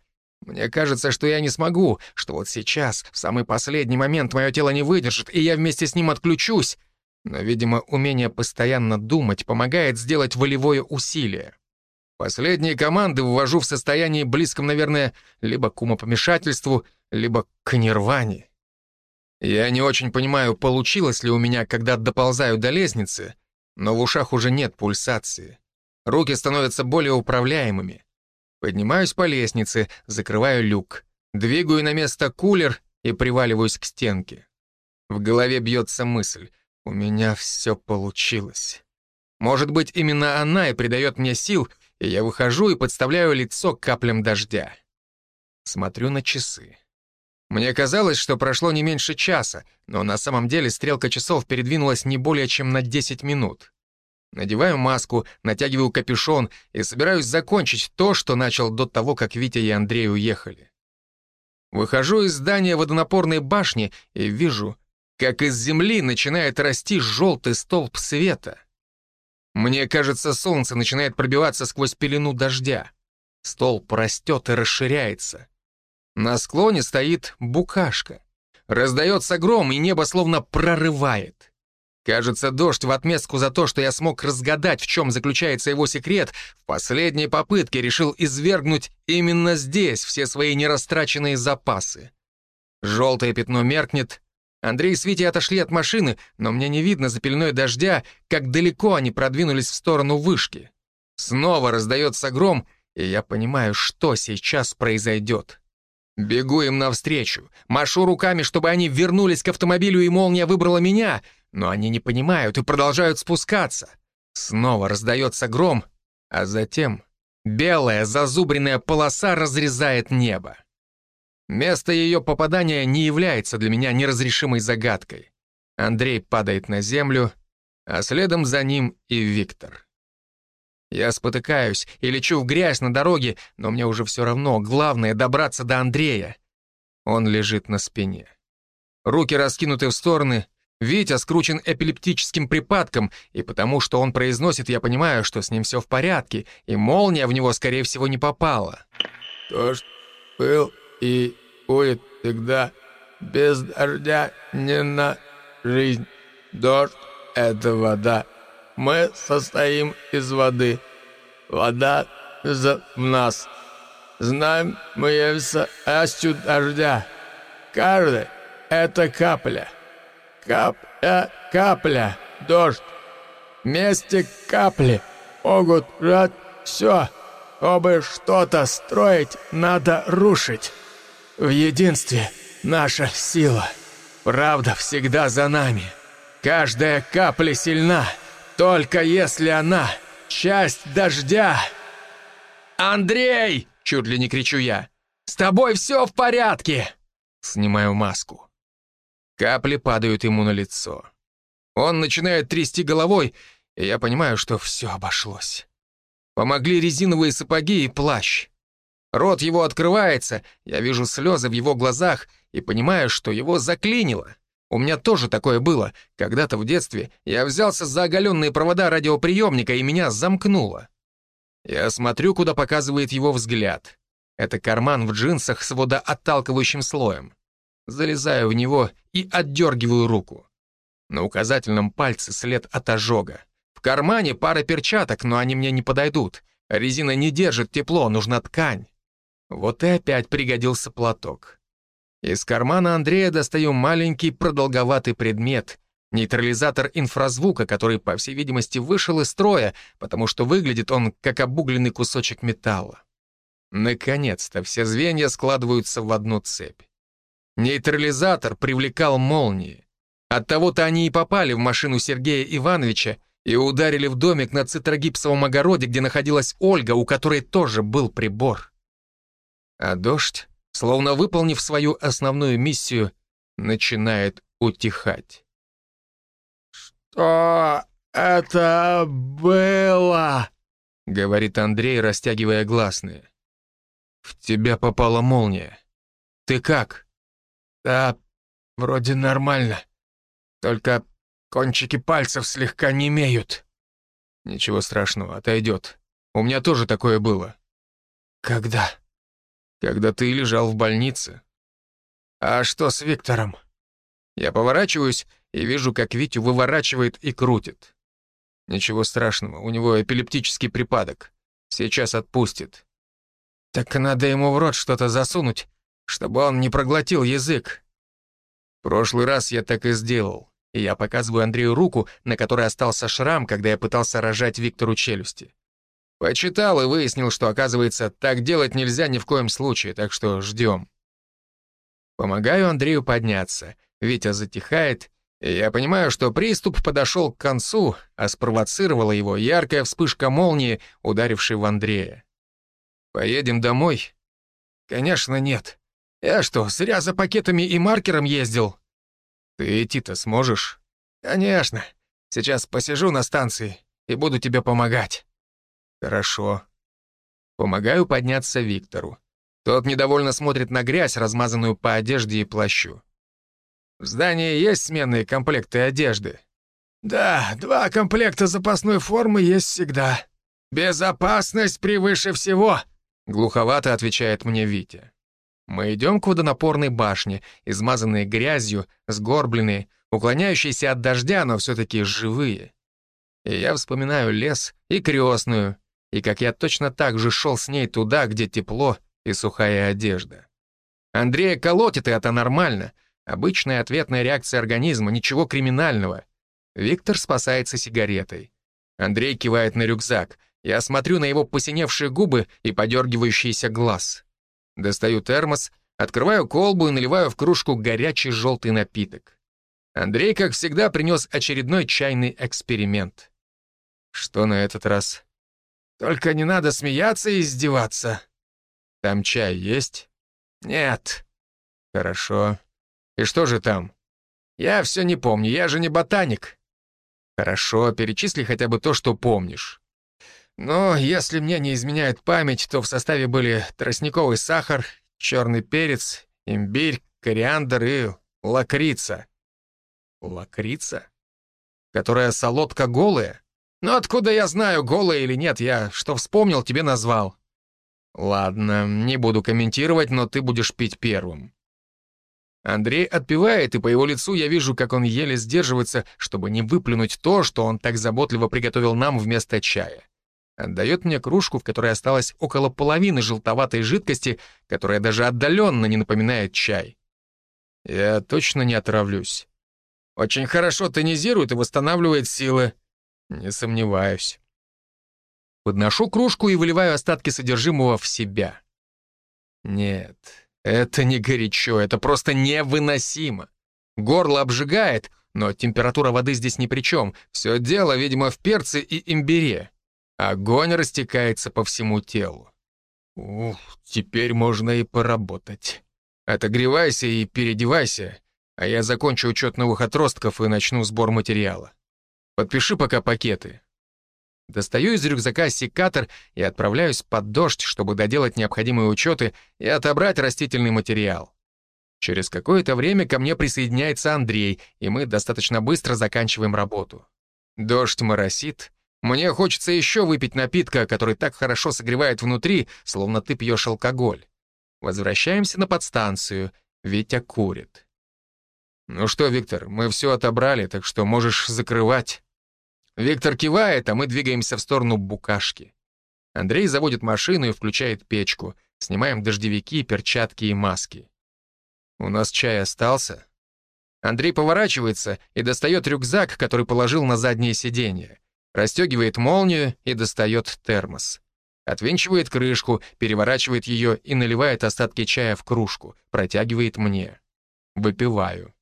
Мне кажется, что я не смогу, что вот сейчас, в самый последний момент, мое тело не выдержит, и я вместе с ним отключусь. Но, видимо, умение постоянно думать помогает сделать волевое усилие. Последние команды ввожу в состоянии близком, наверное, либо к умопомешательству, либо к нирване. Я не очень понимаю, получилось ли у меня, когда доползаю до лестницы, но в ушах уже нет пульсации. Руки становятся более управляемыми. Поднимаюсь по лестнице, закрываю люк, двигаю на место кулер и приваливаюсь к стенке. В голове бьется мысль. У меня все получилось. Может быть, именно она и придает мне сил, и я выхожу и подставляю лицо каплям дождя. Смотрю на часы. Мне казалось, что прошло не меньше часа, но на самом деле стрелка часов передвинулась не более чем на 10 минут. Надеваю маску, натягиваю капюшон и собираюсь закончить то, что начал до того, как Витя и Андрей уехали. Выхожу из здания водонапорной башни и вижу, как из земли начинает расти желтый столб света. Мне кажется, солнце начинает пробиваться сквозь пелену дождя. Столб растет и расширяется. На склоне стоит букашка. Раздается гром, и небо словно прорывает. Кажется, дождь в отместку за то, что я смог разгадать, в чем заключается его секрет, в последней попытке решил извергнуть именно здесь все свои нерастраченные запасы. Желтое пятно меркнет. Андрей с Витей отошли от машины, но мне не видно за пеленой дождя, как далеко они продвинулись в сторону вышки. Снова раздается гром, и я понимаю, что сейчас произойдет. Бегу им навстречу, машу руками, чтобы они вернулись к автомобилю, и молния выбрала меня — но они не понимают и продолжают спускаться. Снова раздается гром, а затем белая зазубренная полоса разрезает небо. Место ее попадания не является для меня неразрешимой загадкой. Андрей падает на землю, а следом за ним и Виктор. Я спотыкаюсь и лечу в грязь на дороге, но мне уже все равно, главное — добраться до Андрея. Он лежит на спине. Руки раскинуты в стороны, Витя скручен эпилептическим припадком, и потому что он произносит, я понимаю, что с ним все в порядке, и молния в него, скорее всего, не попала. Дождь был и будет всегда. Без дождя не на жизнь. Дождь — это вода. Мы состоим из воды. Вода за нас. Знаем мы явится астью дождя. Каждый — это капля — Капля, капля, дождь. Вместе капли могут рать все. Чтобы что-то строить, надо рушить. В единстве наша сила. Правда всегда за нами. Каждая капля сильна, только если она часть дождя. «Андрей!» — чуть ли не кричу я. «С тобой все в порядке!» Снимаю маску. Капли падают ему на лицо. Он начинает трясти головой, и я понимаю, что все обошлось. Помогли резиновые сапоги и плащ. Рот его открывается, я вижу слезы в его глазах и понимаю, что его заклинило. У меня тоже такое было. Когда-то в детстве я взялся за оголенные провода радиоприемника, и меня замкнуло. Я смотрю, куда показывает его взгляд. Это карман в джинсах с водоотталкивающим слоем. Залезаю в него и отдергиваю руку. На указательном пальце след от ожога. В кармане пара перчаток, но они мне не подойдут. Резина не держит тепло, нужна ткань. Вот и опять пригодился платок. Из кармана Андрея достаю маленький продолговатый предмет, Нейтрализатор инфразвука, который, по всей видимости, вышел из строя, потому что выглядит он как обугленный кусочек металла. Наконец-то все звенья складываются в одну цепь. Нейтрализатор привлекал молнии. Оттого-то они и попали в машину Сергея Ивановича и ударили в домик на цитрогипсовом огороде, где находилась Ольга, у которой тоже был прибор. А дождь, словно выполнив свою основную миссию, начинает утихать. «Что это было?» — говорит Андрей, растягивая гласные. «В тебя попала молния. Ты как?» «Да, вроде нормально. Только кончики пальцев слегка не имеют». «Ничего страшного, отойдет. У меня тоже такое было». «Когда?» «Когда ты лежал в больнице». «А что с Виктором?» Я поворачиваюсь и вижу, как Витю выворачивает и крутит. Ничего страшного, у него эпилептический припадок. Сейчас отпустит. Так надо ему в рот что-то засунуть, чтобы он не проглотил язык. Прошлый раз я так и сделал, и я показываю Андрею руку, на которой остался шрам, когда я пытался рожать Виктору челюсти. Почитал и выяснил, что, оказывается, так делать нельзя ни в коем случае, так что ждем. Помогаю Андрею подняться. Витя затихает, и я понимаю, что приступ подошел к концу, а спровоцировала его яркая вспышка молнии, ударившей в Андрея. «Поедем домой?» «Конечно нет. Я что, зря за пакетами и маркером ездил?» «Ты идти-то сможешь?» «Конечно. Сейчас посижу на станции и буду тебе помогать». «Хорошо». Помогаю подняться Виктору. Тот недовольно смотрит на грязь, размазанную по одежде и плащу. В здании есть сменные комплекты одежды? Да, два комплекта запасной формы есть всегда. Безопасность превыше всего, глуховато отвечает мне Витя. Мы идем к водонапорной башне, измазанные грязью, сгорбленные, уклоняющиеся от дождя, но все-таки живые. И я вспоминаю лес и крестную, и как я точно так же шел с ней туда, где тепло и сухая одежда. Андрея колотит, и это нормально — Обычная ответная реакция организма, ничего криминального. Виктор спасается сигаретой. Андрей кивает на рюкзак. Я смотрю на его посиневшие губы и подергивающийся глаз. Достаю термос, открываю колбу и наливаю в кружку горячий желтый напиток. Андрей, как всегда, принес очередной чайный эксперимент. Что на этот раз? Только не надо смеяться и издеваться. Там чай есть? Нет. Хорошо. И что же там? Я все не помню, я же не ботаник. Хорошо, перечисли хотя бы то, что помнишь. Но если мне не изменяет память, то в составе были тростниковый сахар, черный перец, имбирь, кориандр и лакрица. Лакрица? Которая солодка голая? Ну откуда я знаю, голая или нет, я что вспомнил, тебе назвал. Ладно, не буду комментировать, но ты будешь пить первым. Андрей отпивает, и по его лицу я вижу, как он еле сдерживается, чтобы не выплюнуть то, что он так заботливо приготовил нам вместо чая. Отдает мне кружку, в которой осталось около половины желтоватой жидкости, которая даже отдаленно не напоминает чай. Я точно не отравлюсь. Очень хорошо тонизирует и восстанавливает силы. Не сомневаюсь. Подношу кружку и выливаю остатки содержимого в себя. Нет, это не горячо, это просто невыносимо. Горло обжигает, но температура воды здесь ни при чем. Все дело, видимо, в перце и имбире. Огонь растекается по всему телу. Ух, теперь можно и поработать. Отогревайся и переодевайся, а я закончу учет новых отростков и начну сбор материала. Подпиши пока пакеты. Достаю из рюкзака секатор и отправляюсь под дождь, чтобы доделать необходимые учеты и отобрать растительный материал. Через какое-то время ко мне присоединяется Андрей, и мы достаточно быстро заканчиваем работу. Дождь моросит. Мне хочется еще выпить напитка, который так хорошо согревает внутри, словно ты пьешь алкоголь. Возвращаемся на подстанцию. Витя курит. «Ну что, Виктор, мы все отобрали, так что можешь закрывать». Виктор кивает, а мы двигаемся в сторону букашки. Андрей заводит машину и включает печку. Снимаем дождевики, перчатки и маски. У нас чай остался? Андрей поворачивается и достает рюкзак, который положил на заднее сиденье. Расстегивает молнию и достает термос. Отвинчивает крышку, переворачивает ее и наливает остатки чая в кружку, протягивает мне. Выпиваю.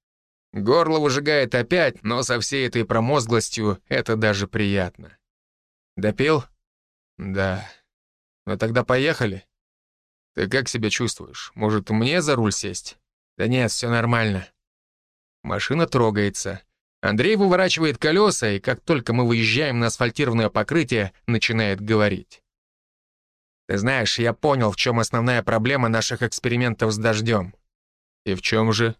Горло выжигает опять, но со всей этой промозглостью это даже приятно. Допил? Да. Ну тогда поехали. Ты как себя чувствуешь? Может, мне за руль сесть? Да нет, все нормально. Машина трогается. Андрей выворачивает колеса, и как только мы выезжаем на асфальтированное покрытие, начинает говорить. Ты знаешь, я понял, в чем основная проблема наших экспериментов с дождем. И в чем же?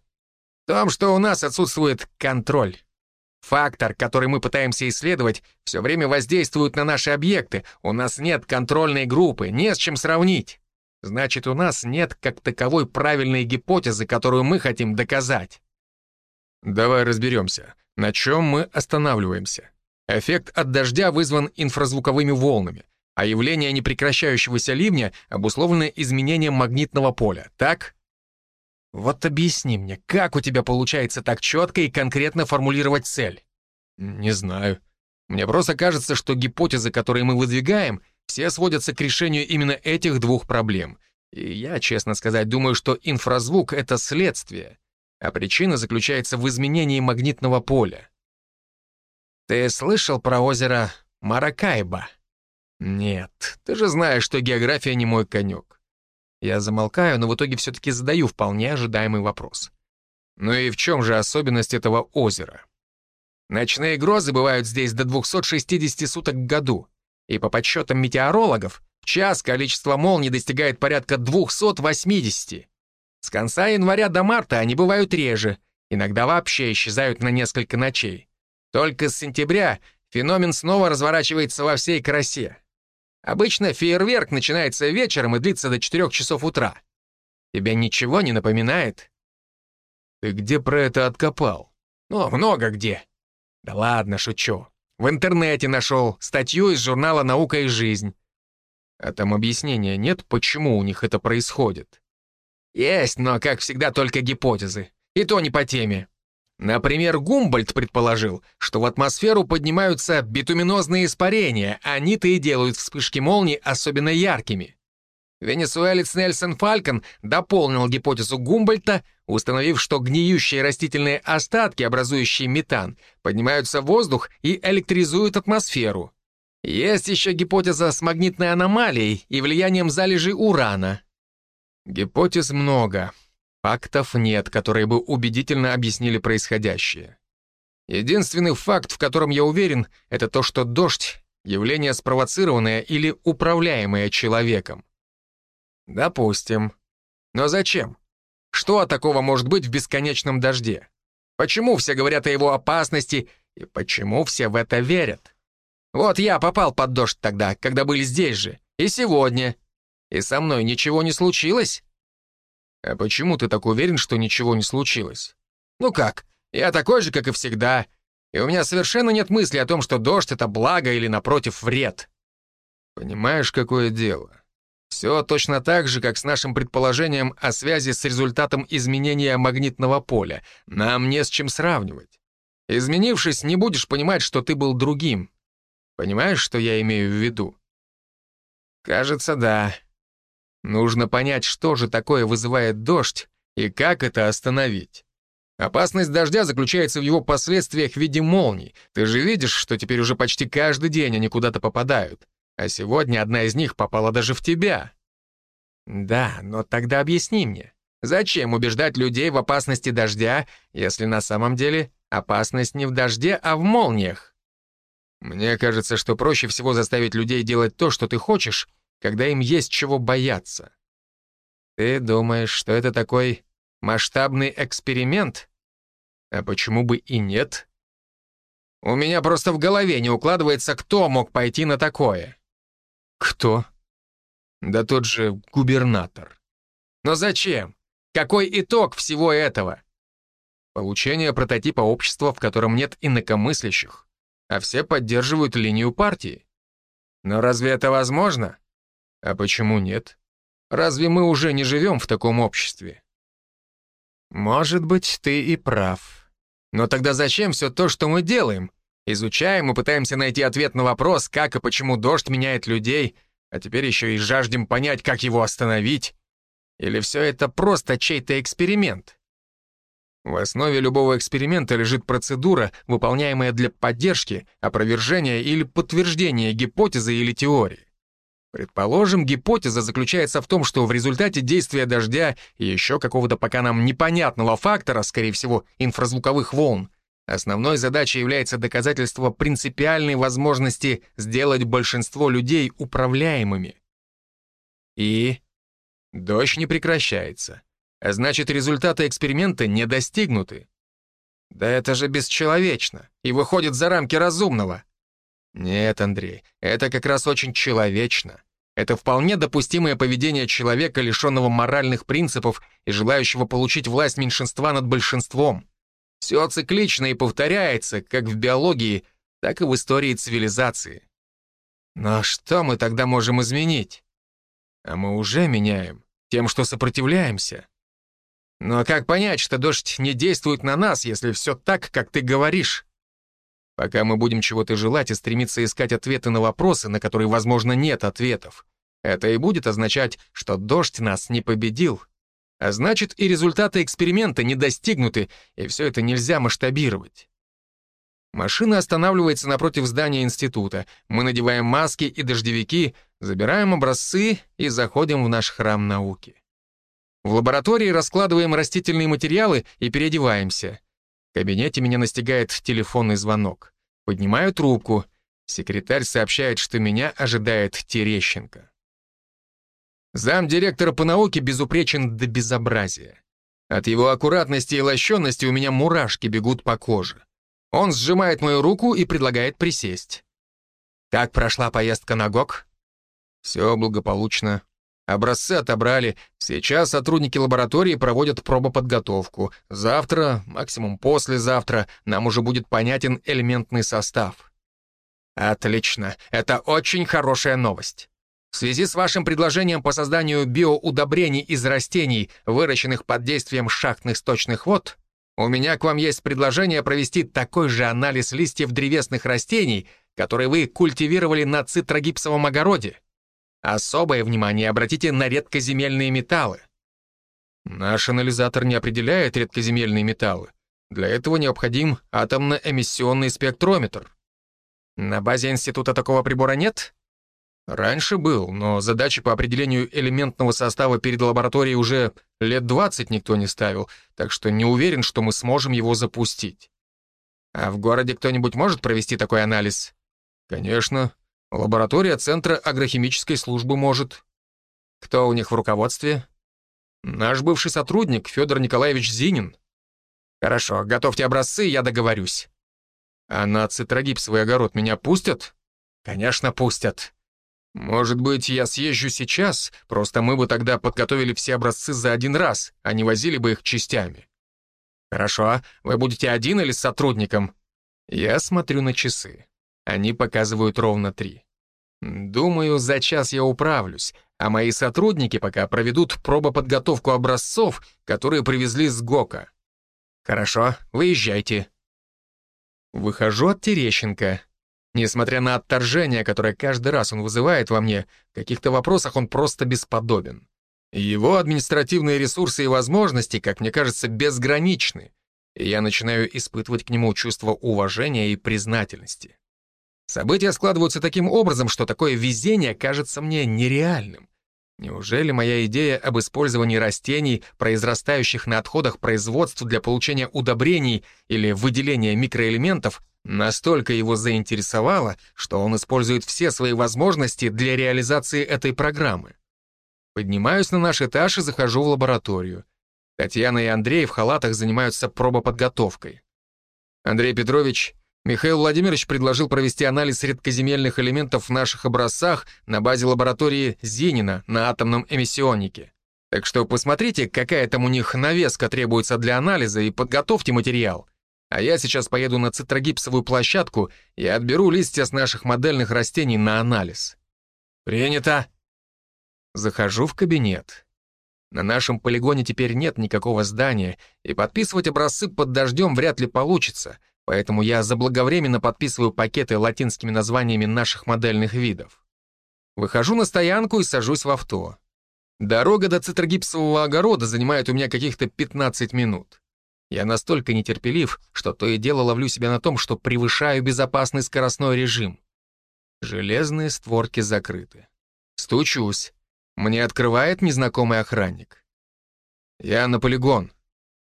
В том, что у нас отсутствует контроль. Фактор, который мы пытаемся исследовать, все время воздействует на наши объекты. У нас нет контрольной группы, не с чем сравнить. Значит, у нас нет как таковой правильной гипотезы, которую мы хотим доказать. Давай разберемся, на чем мы останавливаемся. Эффект от дождя вызван инфразвуковыми волнами, а явление непрекращающегося ливня обусловлено изменением магнитного поля, так? Вот объясни мне, как у тебя получается так четко и конкретно формулировать цель? Не знаю. Мне просто кажется, что гипотезы, которые мы выдвигаем, все сводятся к решению именно этих двух проблем. И я, честно сказать, думаю, что инфразвук — это следствие, а причина заключается в изменении магнитного поля. Ты слышал про озеро Маракайба? Нет, ты же знаешь, что география не мой конек. Я замолкаю, но в итоге все-таки задаю вполне ожидаемый вопрос. Ну и в чем же особенность этого озера? Ночные грозы бывают здесь до 260 суток в году, и по подсчетам метеорологов, в час количество молний достигает порядка 280. С конца января до марта они бывают реже, иногда вообще исчезают на несколько ночей. Только с сентября феномен снова разворачивается во всей красе. Обычно фейерверк начинается вечером и длится до 4 часов утра. Тебя ничего не напоминает? Ты где про это откопал? Ну, много где. Да ладно, шучу. В интернете нашел статью из журнала «Наука и жизнь». А там объяснения нет, почему у них это происходит? Есть, но, как всегда, только гипотезы. И то не по теме. Например, Гумбольд предположил, что в атмосферу поднимаются битуминозные испарения, они-то и делают вспышки молний особенно яркими. Венесуэлец Нельсон Фалькон дополнил гипотезу Гумбольта, установив, что гниющие растительные остатки, образующие метан, поднимаются в воздух и электризуют атмосферу. Есть еще гипотеза с магнитной аномалией и влиянием залежей урана. Гипотез много, Фактов нет, которые бы убедительно объяснили происходящее. Единственный факт, в котором я уверен, это то, что дождь — явление спровоцированное или управляемое человеком. Допустим. Но зачем? Что такого может быть в бесконечном дожде? Почему все говорят о его опасности и почему все в это верят? Вот я попал под дождь тогда, когда были здесь же, и сегодня. И со мной ничего не случилось? «А почему ты так уверен, что ничего не случилось?» «Ну как, я такой же, как и всегда, и у меня совершенно нет мысли о том, что дождь — это благо или, напротив, вред». «Понимаешь, какое дело? Все точно так же, как с нашим предположением о связи с результатом изменения магнитного поля. Нам не с чем сравнивать. Изменившись, не будешь понимать, что ты был другим. Понимаешь, что я имею в виду?» «Кажется, да», Нужно понять, что же такое вызывает дождь и как это остановить. Опасность дождя заключается в его последствиях в виде молний. Ты же видишь, что теперь уже почти каждый день они куда-то попадают. А сегодня одна из них попала даже в тебя. Да, но тогда объясни мне, зачем убеждать людей в опасности дождя, если на самом деле опасность не в дожде, а в молниях? Мне кажется, что проще всего заставить людей делать то, что ты хочешь, когда им есть чего бояться. Ты думаешь, что это такой масштабный эксперимент? А почему бы и нет? У меня просто в голове не укладывается, кто мог пойти на такое. Кто? Да тот же губернатор. Но зачем? Какой итог всего этого? Получение прототипа общества, в котором нет инакомыслящих, а все поддерживают линию партии. Но разве это возможно? А почему нет? Разве мы уже не живем в таком обществе? Может быть, ты и прав. Но тогда зачем все то, что мы делаем? Изучаем и пытаемся найти ответ на вопрос, как и почему дождь меняет людей, а теперь еще и жаждем понять, как его остановить. Или все это просто чей-то эксперимент? В основе любого эксперимента лежит процедура, выполняемая для поддержки, опровержения или подтверждения гипотезы или теории. Предположим, гипотеза заключается в том, что в результате действия дождя и еще какого-то пока нам непонятного фактора, скорее всего, инфразвуковых волн, основной задачей является доказательство принципиальной возможности сделать большинство людей управляемыми. И дождь не прекращается, а значит, результаты эксперимента не достигнуты. Да это же бесчеловечно и выходит за рамки разумного. Нет, Андрей, это как раз очень человечно. Это вполне допустимое поведение человека, лишенного моральных принципов и желающего получить власть меньшинства над большинством. Все циклично и повторяется, как в биологии, так и в истории цивилизации. Но что мы тогда можем изменить? А мы уже меняем, тем, что сопротивляемся. Но как понять, что дождь не действует на нас, если все так, как ты говоришь? Пока мы будем чего-то желать и стремиться искать ответы на вопросы, на которые, возможно, нет ответов, это и будет означать, что дождь нас не победил. А значит, и результаты эксперимента не достигнуты, и все это нельзя масштабировать. Машина останавливается напротив здания института. Мы надеваем маски и дождевики, забираем образцы и заходим в наш храм науки. В лаборатории раскладываем растительные материалы и переодеваемся. Кабинете меня настигает телефонный звонок. Поднимаю трубку. Секретарь сообщает, что меня ожидает Терещенко. Зам директора по науке безупречен до безобразия. От его аккуратности и лощенности у меня мурашки бегут по коже. Он сжимает мою руку и предлагает присесть. Как прошла поездка на ГОК? Все благополучно. Образцы отобрали. Сейчас сотрудники лаборатории проводят пробоподготовку. Завтра, максимум послезавтра, нам уже будет понятен элементный состав. Отлично. Это очень хорошая новость. В связи с вашим предложением по созданию биоудобрений из растений, выращенных под действием шахтных сточных вод, у меня к вам есть предложение провести такой же анализ листьев древесных растений, которые вы культивировали на цитрогипсовом огороде. Особое внимание обратите на редкоземельные металлы. Наш анализатор не определяет редкоземельные металлы. Для этого необходим атомно-эмиссионный спектрометр. На базе института такого прибора нет? Раньше был, но задачи по определению элементного состава перед лабораторией уже лет 20 никто не ставил, так что не уверен, что мы сможем его запустить. А в городе кто-нибудь может провести такой анализ? Конечно. Лаборатория Центра агрохимической службы может. Кто у них в руководстве? Наш бывший сотрудник Федор Николаевич Зинин. Хорошо, готовьте образцы, я договорюсь. А на цитрогипсовый огород меня пустят? Конечно, пустят. Может быть, я съезжу сейчас, просто мы бы тогда подготовили все образцы за один раз, а не возили бы их частями. Хорошо, вы будете один или с сотрудником? Я смотрю на часы. Они показывают ровно три. Думаю, за час я управлюсь, а мои сотрудники пока проведут пробоподготовку образцов, которые привезли с ГОКа. Хорошо, выезжайте. Выхожу от Терещенко. Несмотря на отторжение, которое каждый раз он вызывает во мне, в каких-то вопросах он просто бесподобен. Его административные ресурсы и возможности, как мне кажется, безграничны, и я начинаю испытывать к нему чувство уважения и признательности. События складываются таким образом, что такое везение кажется мне нереальным. Неужели моя идея об использовании растений, произрастающих на отходах производств для получения удобрений или выделения микроэлементов, настолько его заинтересовала, что он использует все свои возможности для реализации этой программы? Поднимаюсь на наш этаж и захожу в лабораторию. Татьяна и Андрей в халатах занимаются пробоподготовкой. Андрей Петрович Михаил Владимирович предложил провести анализ редкоземельных элементов в наших образцах на базе лаборатории Зенина на атомном эмиссионнике. Так что посмотрите, какая там у них навеска требуется для анализа и подготовьте материал. А я сейчас поеду на цитрогипсовую площадку и отберу листья с наших модельных растений на анализ. Принято. Захожу в кабинет. На нашем полигоне теперь нет никакого здания, и подписывать образцы под дождем вряд ли получится, поэтому я заблаговременно подписываю пакеты латинскими названиями наших модельных видов. Выхожу на стоянку и сажусь в авто. Дорога до цитрогипсового огорода занимает у меня каких-то 15 минут. Я настолько нетерпелив, что то и дело ловлю себя на том, что превышаю безопасный скоростной режим. Железные створки закрыты. Стучусь. Мне открывает незнакомый охранник. «Я на полигон».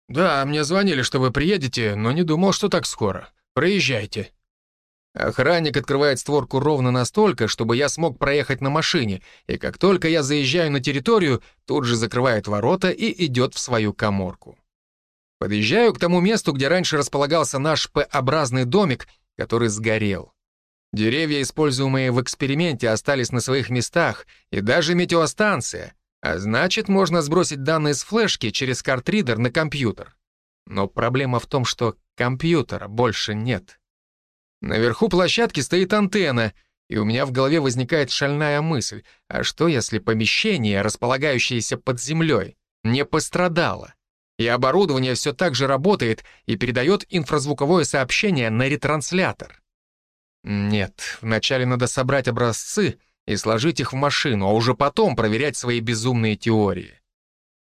«Да, мне звонили, что вы приедете, но не думал, что так скоро. Проезжайте». Охранник открывает створку ровно настолько, чтобы я смог проехать на машине, и как только я заезжаю на территорию, тут же закрывает ворота и идет в свою коморку. Подъезжаю к тому месту, где раньше располагался наш П-образный домик, который сгорел. Деревья, используемые в эксперименте, остались на своих местах, и даже метеостанция, а значит, можно сбросить данные с флешки через картридер на компьютер. Но проблема в том, что компьютера больше нет. Наверху площадки стоит антенна, и у меня в голове возникает шальная мысль, а что если помещение, располагающееся под землей, не пострадало? И оборудование все так же работает и передает инфразвуковое сообщение на ретранслятор. Нет, вначале надо собрать образцы и сложить их в машину, а уже потом проверять свои безумные теории.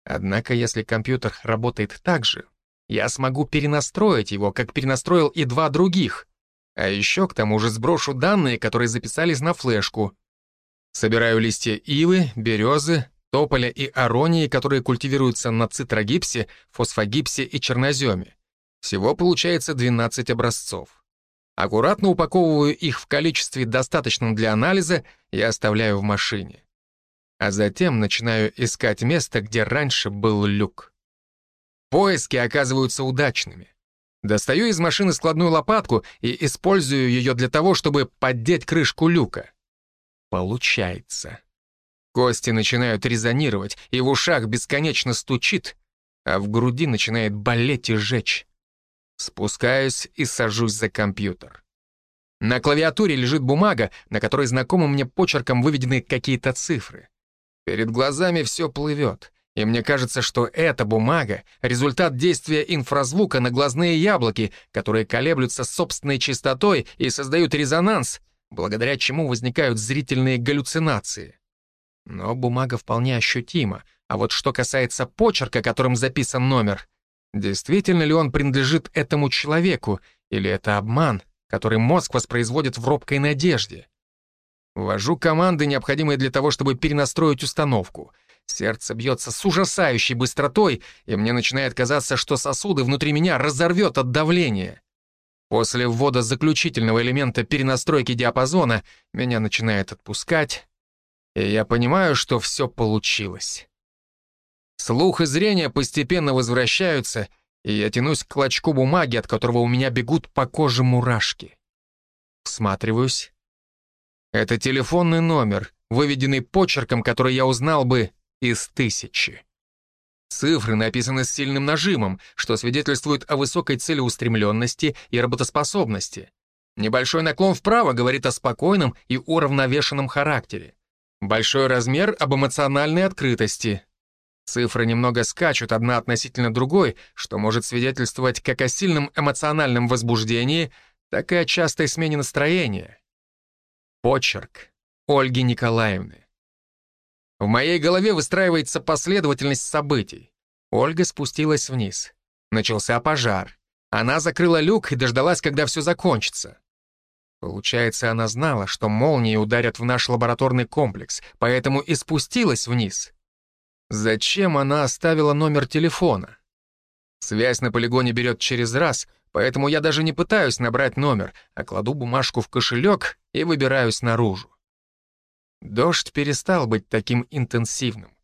Однако, если компьютер работает так же, я смогу перенастроить его, как перенастроил и два других — а еще к тому же сброшу данные, которые записались на флешку. Собираю листья ивы, березы, тополя и аронии, которые культивируются на цитрогипсе, фосфогипсе и черноземе. Всего получается 12 образцов. Аккуратно упаковываю их в количестве, достаточном для анализа, и оставляю в машине. А затем начинаю искать место, где раньше был люк. Поиски оказываются удачными. Достаю из машины складную лопатку и использую ее для того, чтобы поддеть крышку люка. Получается. Кости начинают резонировать, и в ушах бесконечно стучит, а в груди начинает болеть и жечь. Спускаюсь и сажусь за компьютер. На клавиатуре лежит бумага, на которой знакомым мне почерком выведены какие-то цифры. Перед глазами все плывет. И мне кажется, что эта бумага — результат действия инфразвука на глазные яблоки, которые колеблются собственной частотой и создают резонанс, благодаря чему возникают зрительные галлюцинации. Но бумага вполне ощутима, а вот что касается почерка, которым записан номер, действительно ли он принадлежит этому человеку, или это обман, который мозг воспроизводит в робкой надежде? Ввожу команды, необходимые для того, чтобы перенастроить установку — Сердце бьется с ужасающей быстротой, и мне начинает казаться, что сосуды внутри меня разорвет от давления. После ввода заключительного элемента перенастройки диапазона меня начинает отпускать, и я понимаю, что все получилось. Слух и зрение постепенно возвращаются, и я тянусь к клочку бумаги, от которого у меня бегут по коже мурашки. Всматриваюсь. Это телефонный номер, выведенный почерком, который я узнал бы из тысячи. Цифры написаны с сильным нажимом, что свидетельствует о высокой целеустремленности и работоспособности. Небольшой наклон вправо говорит о спокойном и уравновешенном характере. Большой размер об эмоциональной открытости. Цифры немного скачут одна относительно другой, что может свидетельствовать как о сильном эмоциональном возбуждении, так и о частой смене настроения. Почерк Ольги Николаевны. В моей голове выстраивается последовательность событий. Ольга спустилась вниз. Начался пожар. Она закрыла люк и дождалась, когда все закончится. Получается, она знала, что молнии ударят в наш лабораторный комплекс, поэтому и спустилась вниз. Зачем она оставила номер телефона? Связь на полигоне берет через раз, поэтому я даже не пытаюсь набрать номер, а кладу бумажку в кошелек и выбираюсь наружу. Дождь перестал быть таким интенсивным.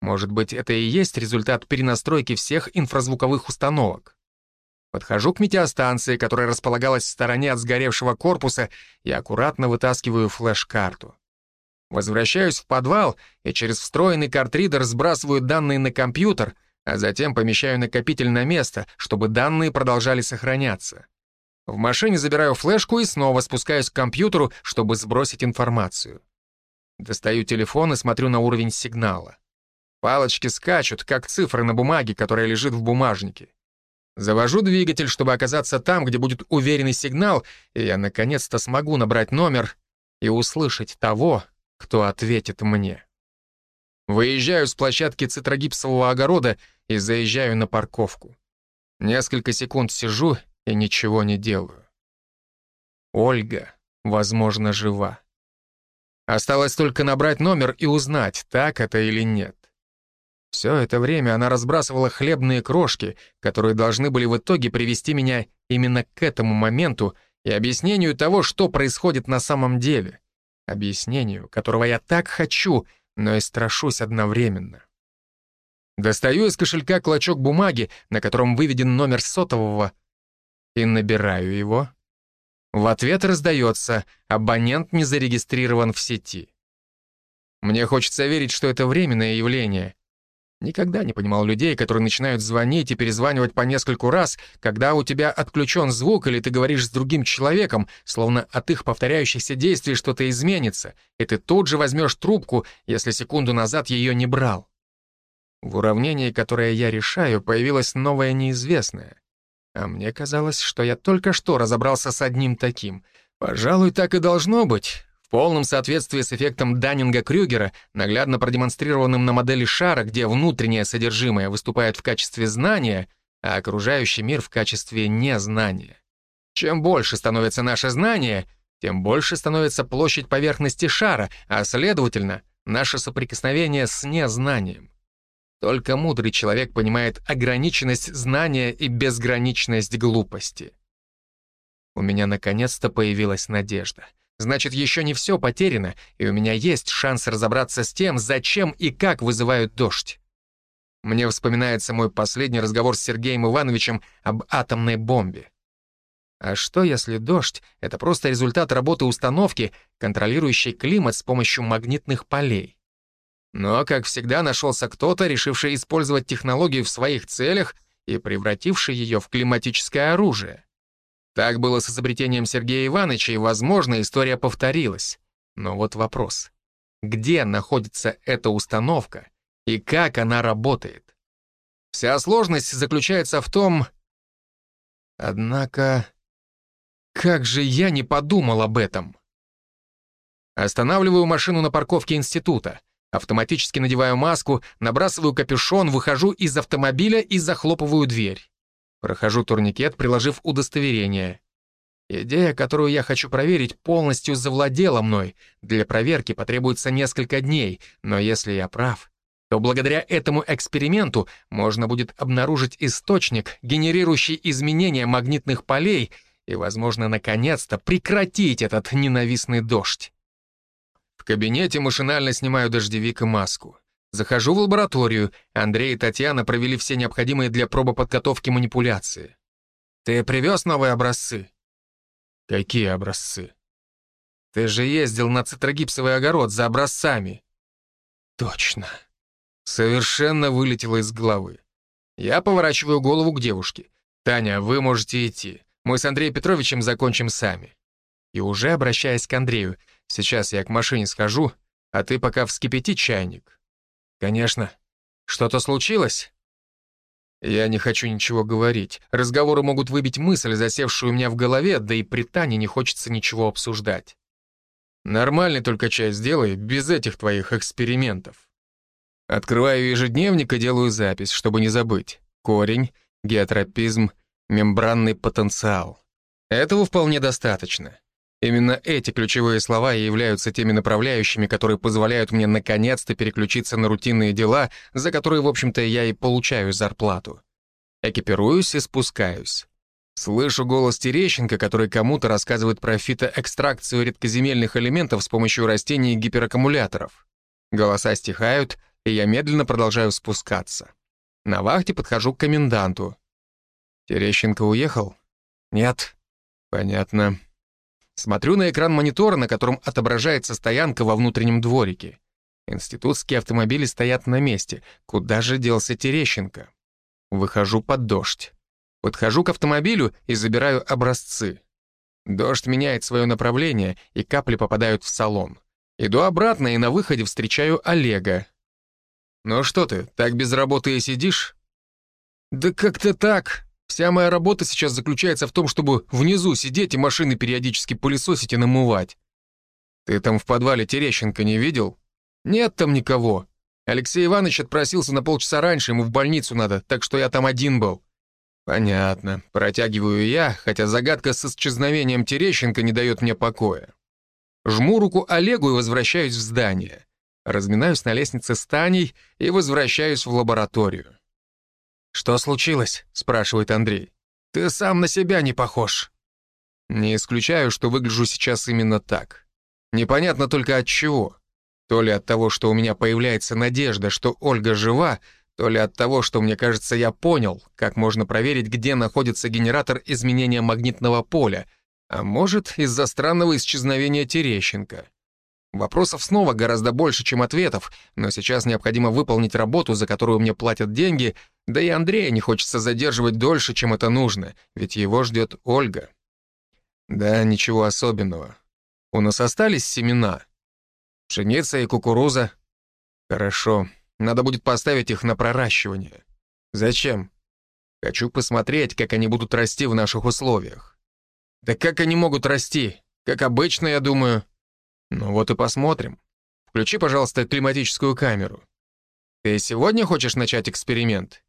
Может быть, это и есть результат перенастройки всех инфразвуковых установок. Подхожу к метеостанции, которая располагалась в стороне от сгоревшего корпуса, и аккуратно вытаскиваю флеш-карту. Возвращаюсь в подвал и через встроенный картридер сбрасываю данные на компьютер, а затем помещаю накопитель на место, чтобы данные продолжали сохраняться. В машине забираю флешку и снова спускаюсь к компьютеру, чтобы сбросить информацию. Достаю телефон и смотрю на уровень сигнала. Палочки скачут, как цифры на бумаге, которая лежит в бумажнике. Завожу двигатель, чтобы оказаться там, где будет уверенный сигнал, и я наконец-то смогу набрать номер и услышать того, кто ответит мне. Выезжаю с площадки цитрогипсового огорода и заезжаю на парковку. Несколько секунд сижу и ничего не делаю. Ольга, возможно, жива. Осталось только набрать номер и узнать, так это или нет. Все это время она разбрасывала хлебные крошки, которые должны были в итоге привести меня именно к этому моменту и объяснению того, что происходит на самом деле. Объяснению, которого я так хочу, но и страшусь одновременно. Достаю из кошелька клочок бумаги, на котором выведен номер сотового, и набираю его. В ответ раздается «абонент не зарегистрирован в сети». Мне хочется верить, что это временное явление. Никогда не понимал людей, которые начинают звонить и перезванивать по нескольку раз, когда у тебя отключен звук или ты говоришь с другим человеком, словно от их повторяющихся действий что-то изменится, и ты тут же возьмешь трубку, если секунду назад ее не брал. В уравнении, которое я решаю, появилось новое неизвестное. А мне казалось, что я только что разобрался с одним таким. Пожалуй, так и должно быть. Полном соответствии с эффектом Даннинга-Крюгера, наглядно продемонстрированным на модели шара, где внутреннее содержимое выступает в качестве знания, а окружающий мир в качестве незнания. Чем больше становится наше знание, тем больше становится площадь поверхности шара, а, следовательно, наше соприкосновение с незнанием. Только мудрый человек понимает ограниченность знания и безграничность глупости. У меня наконец-то появилась надежда. Значит, еще не все потеряно, и у меня есть шанс разобраться с тем, зачем и как вызывают дождь. Мне вспоминается мой последний разговор с Сергеем Ивановичем об атомной бомбе. А что, если дождь — это просто результат работы установки, контролирующей климат с помощью магнитных полей? Но, как всегда, нашелся кто-то, решивший использовать технологию в своих целях и превративший ее в климатическое оружие. Так было с изобретением Сергея Ивановича, и, возможно, история повторилась. Но вот вопрос. Где находится эта установка и как она работает? Вся сложность заключается в том... Однако... Как же я не подумал об этом? Останавливаю машину на парковке института. Автоматически надеваю маску, набрасываю капюшон, выхожу из автомобиля и захлопываю дверь. Прохожу турникет, приложив удостоверение. Идея, которую я хочу проверить, полностью завладела мной. Для проверки потребуется несколько дней, но если я прав, то благодаря этому эксперименту можно будет обнаружить источник, генерирующий изменения магнитных полей, и, возможно, наконец-то прекратить этот ненавистный дождь. В кабинете машинально снимаю дождевик и маску. Захожу в лабораторию. Андрей и Татьяна провели все необходимые для пробоподготовки манипуляции. «Ты привез новые образцы?» «Какие образцы?» «Ты же ездил на цитрогипсовый огород за образцами». «Точно». Совершенно вылетело из головы. Я поворачиваю голову к девушке. «Таня, вы можете идти. Мы с Андреем Петровичем закончим сами». И уже обращаясь к Андрею, Сейчас я к машине схожу, а ты пока вскипяти чайник». «Конечно. Что-то случилось?» Я не хочу ничего говорить. Разговоры могут выбить мысль, засевшую у меня в голове, да и при Тане не хочется ничего обсуждать. Нормальный только чай сделай, без этих твоих экспериментов. Открываю ежедневник и делаю запись, чтобы не забыть. Корень, геотропизм, мембранный потенциал. Этого вполне достаточно. Именно эти ключевые слова и являются теми направляющими, которые позволяют мне наконец-то переключиться на рутинные дела, за которые, в общем-то, я и получаю зарплату. Экипируюсь и спускаюсь. Слышу голос Терещенко, который кому-то рассказывает про фитоэкстракцию редкоземельных элементов с помощью растений и гипераккумуляторов. Голоса стихают, и я медленно продолжаю спускаться. На вахте подхожу к коменданту. Терещенко уехал? Нет. Понятно. Смотрю на экран монитора, на котором отображается стоянка во внутреннем дворике. Институтские автомобили стоят на месте. Куда же делся Терещенко? Выхожу под дождь. Подхожу к автомобилю и забираю образцы. Дождь меняет свое направление, и капли попадают в салон. Иду обратно и на выходе встречаю Олега. Ну что ты, так без работы и сидишь? Да как-то так. Вся моя работа сейчас заключается в том, чтобы внизу сидеть и машины периодически пылесосить и намывать. Ты там в подвале Терещенко не видел? Нет там никого. Алексей Иванович отпросился на полчаса раньше, ему в больницу надо, так что я там один был. Понятно. Протягиваю я, хотя загадка с исчезновением Терещенко не дает мне покоя. Жму руку Олегу и возвращаюсь в здание. Разминаюсь на лестнице с Таней и возвращаюсь в лабораторию. «Что случилось?» — спрашивает Андрей. «Ты сам на себя не похож». Не исключаю, что выгляжу сейчас именно так. Непонятно только от чего. То ли от того, что у меня появляется надежда, что Ольга жива, то ли от того, что мне кажется, я понял, как можно проверить, где находится генератор изменения магнитного поля, а может, из-за странного исчезновения Терещенко. Вопросов снова гораздо больше, чем ответов, но сейчас необходимо выполнить работу, за которую мне платят деньги, да и Андрея не хочется задерживать дольше, чем это нужно, ведь его ждет Ольга. Да, ничего особенного. У нас остались семена. Пшеница и кукуруза. Хорошо, надо будет поставить их на проращивание. Зачем? Хочу посмотреть, как они будут расти в наших условиях. Да как они могут расти? Как обычно, я думаю. Ну вот и посмотрим. Включи, пожалуйста, климатическую камеру. Ты сегодня хочешь начать эксперимент?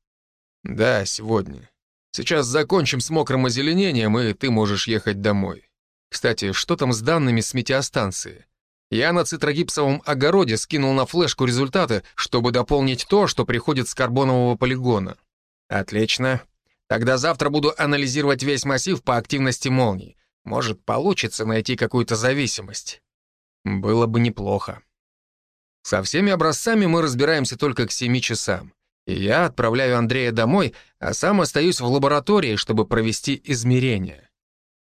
Да, сегодня. Сейчас закончим с мокрым озеленением, и ты можешь ехать домой. Кстати, что там с данными с метеостанции? Я на цитрогипсовом огороде скинул на флешку результаты, чтобы дополнить то, что приходит с карбонового полигона. Отлично. Тогда завтра буду анализировать весь массив по активности молний. Может, получится найти какую-то зависимость. Было бы неплохо. Со всеми образцами мы разбираемся только к 7 часам. И я отправляю Андрея домой, а сам остаюсь в лаборатории, чтобы провести измерения.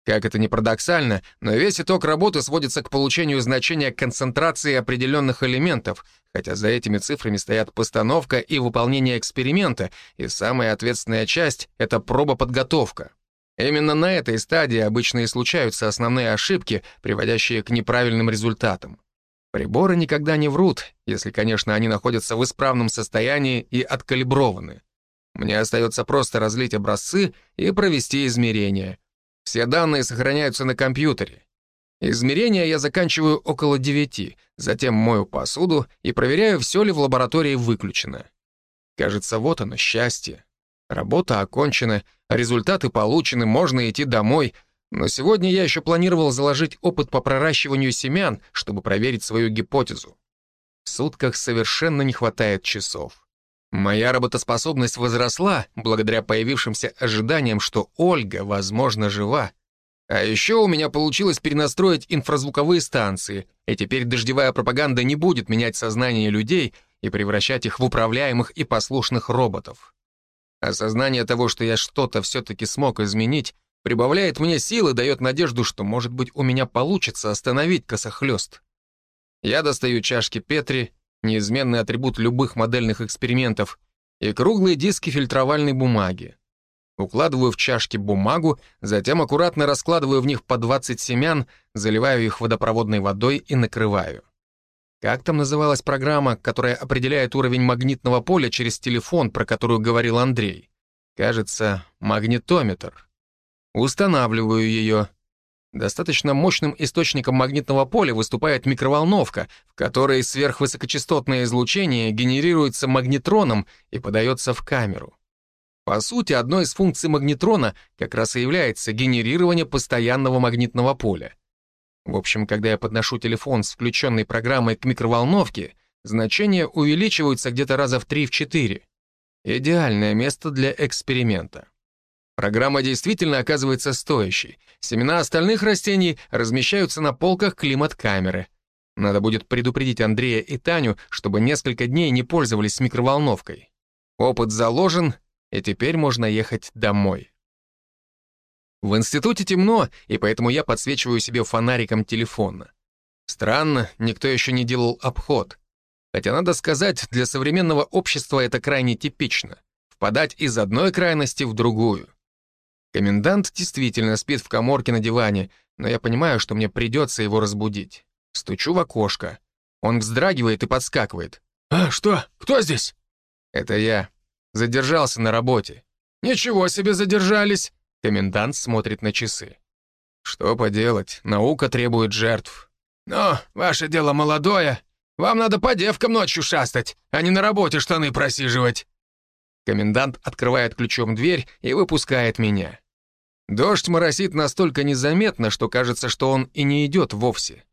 Как это ни парадоксально, но весь итог работы сводится к получению значения концентрации определенных элементов, хотя за этими цифрами стоят постановка и выполнение эксперимента, и самая ответственная часть — это проба-подготовка. Именно на этой стадии обычно и случаются основные ошибки, приводящие к неправильным результатам. Приборы никогда не врут, если, конечно, они находятся в исправном состоянии и откалиброваны. Мне остается просто разлить образцы и провести измерения. Все данные сохраняются на компьютере. Измерения я заканчиваю около 9, затем мою посуду и проверяю, все ли в лаборатории выключено. Кажется, вот оно, счастье. Работа окончена, результаты получены, можно идти домой, но сегодня я еще планировал заложить опыт по проращиванию семян, чтобы проверить свою гипотезу. В сутках совершенно не хватает часов. Моя работоспособность возросла благодаря появившимся ожиданиям, что Ольга, возможно, жива. А еще у меня получилось перенастроить инфразвуковые станции, и теперь дождевая пропаганда не будет менять сознание людей и превращать их в управляемых и послушных роботов. Осознание того, что я что-то все-таки смог изменить, прибавляет мне силы, дает надежду, что, может быть, у меня получится остановить косохлёст. Я достаю чашки Петри, неизменный атрибут любых модельных экспериментов, и круглые диски фильтровальной бумаги. Укладываю в чашки бумагу, затем аккуратно раскладываю в них по 20 семян, заливаю их водопроводной водой и накрываю. Как там называлась программа, которая определяет уровень магнитного поля через телефон, про которую говорил Андрей? Кажется, магнитометр. Устанавливаю ее. Достаточно мощным источником магнитного поля выступает микроволновка, в которой сверхвысокочастотное излучение генерируется магнетроном и подается в камеру. По сути, одной из функций магнетрона как раз и является генерирование постоянного магнитного поля. В общем, когда я подношу телефон с включенной программой к микроволновке, значения увеличиваются где-то раза в 3-4. Идеальное место для эксперимента. Программа действительно оказывается стоящей. Семена остальных растений размещаются на полках климат-камеры. Надо будет предупредить Андрея и Таню, чтобы несколько дней не пользовались микроволновкой. Опыт заложен, и теперь можно ехать домой. В институте темно, и поэтому я подсвечиваю себе фонариком телефона. Странно, никто еще не делал обход. Хотя, надо сказать, для современного общества это крайне типично — впадать из одной крайности в другую. Комендант действительно спит в коморке на диване, но я понимаю, что мне придется его разбудить. Стучу в окошко. Он вздрагивает и подскакивает. «А, что? Кто здесь?» Это я. Задержался на работе. Ничего себе задержались. Комендант смотрит на часы. Что поделать, наука требует жертв. Но ваше дело молодое. Вам надо по девкам ночью шастать, а не на работе штаны просиживать. Комендант открывает ключом дверь и выпускает меня. Дождь моросит настолько незаметно, что кажется, что он и не идет вовсе.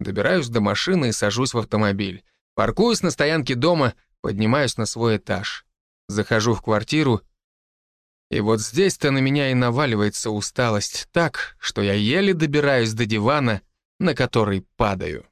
Добираюсь до машины и сажусь в автомобиль. Паркуюсь на стоянке дома, поднимаюсь на свой этаж. Захожу в квартиру, и вот здесь-то на меня и наваливается усталость так, что я еле добираюсь до дивана, на который падаю.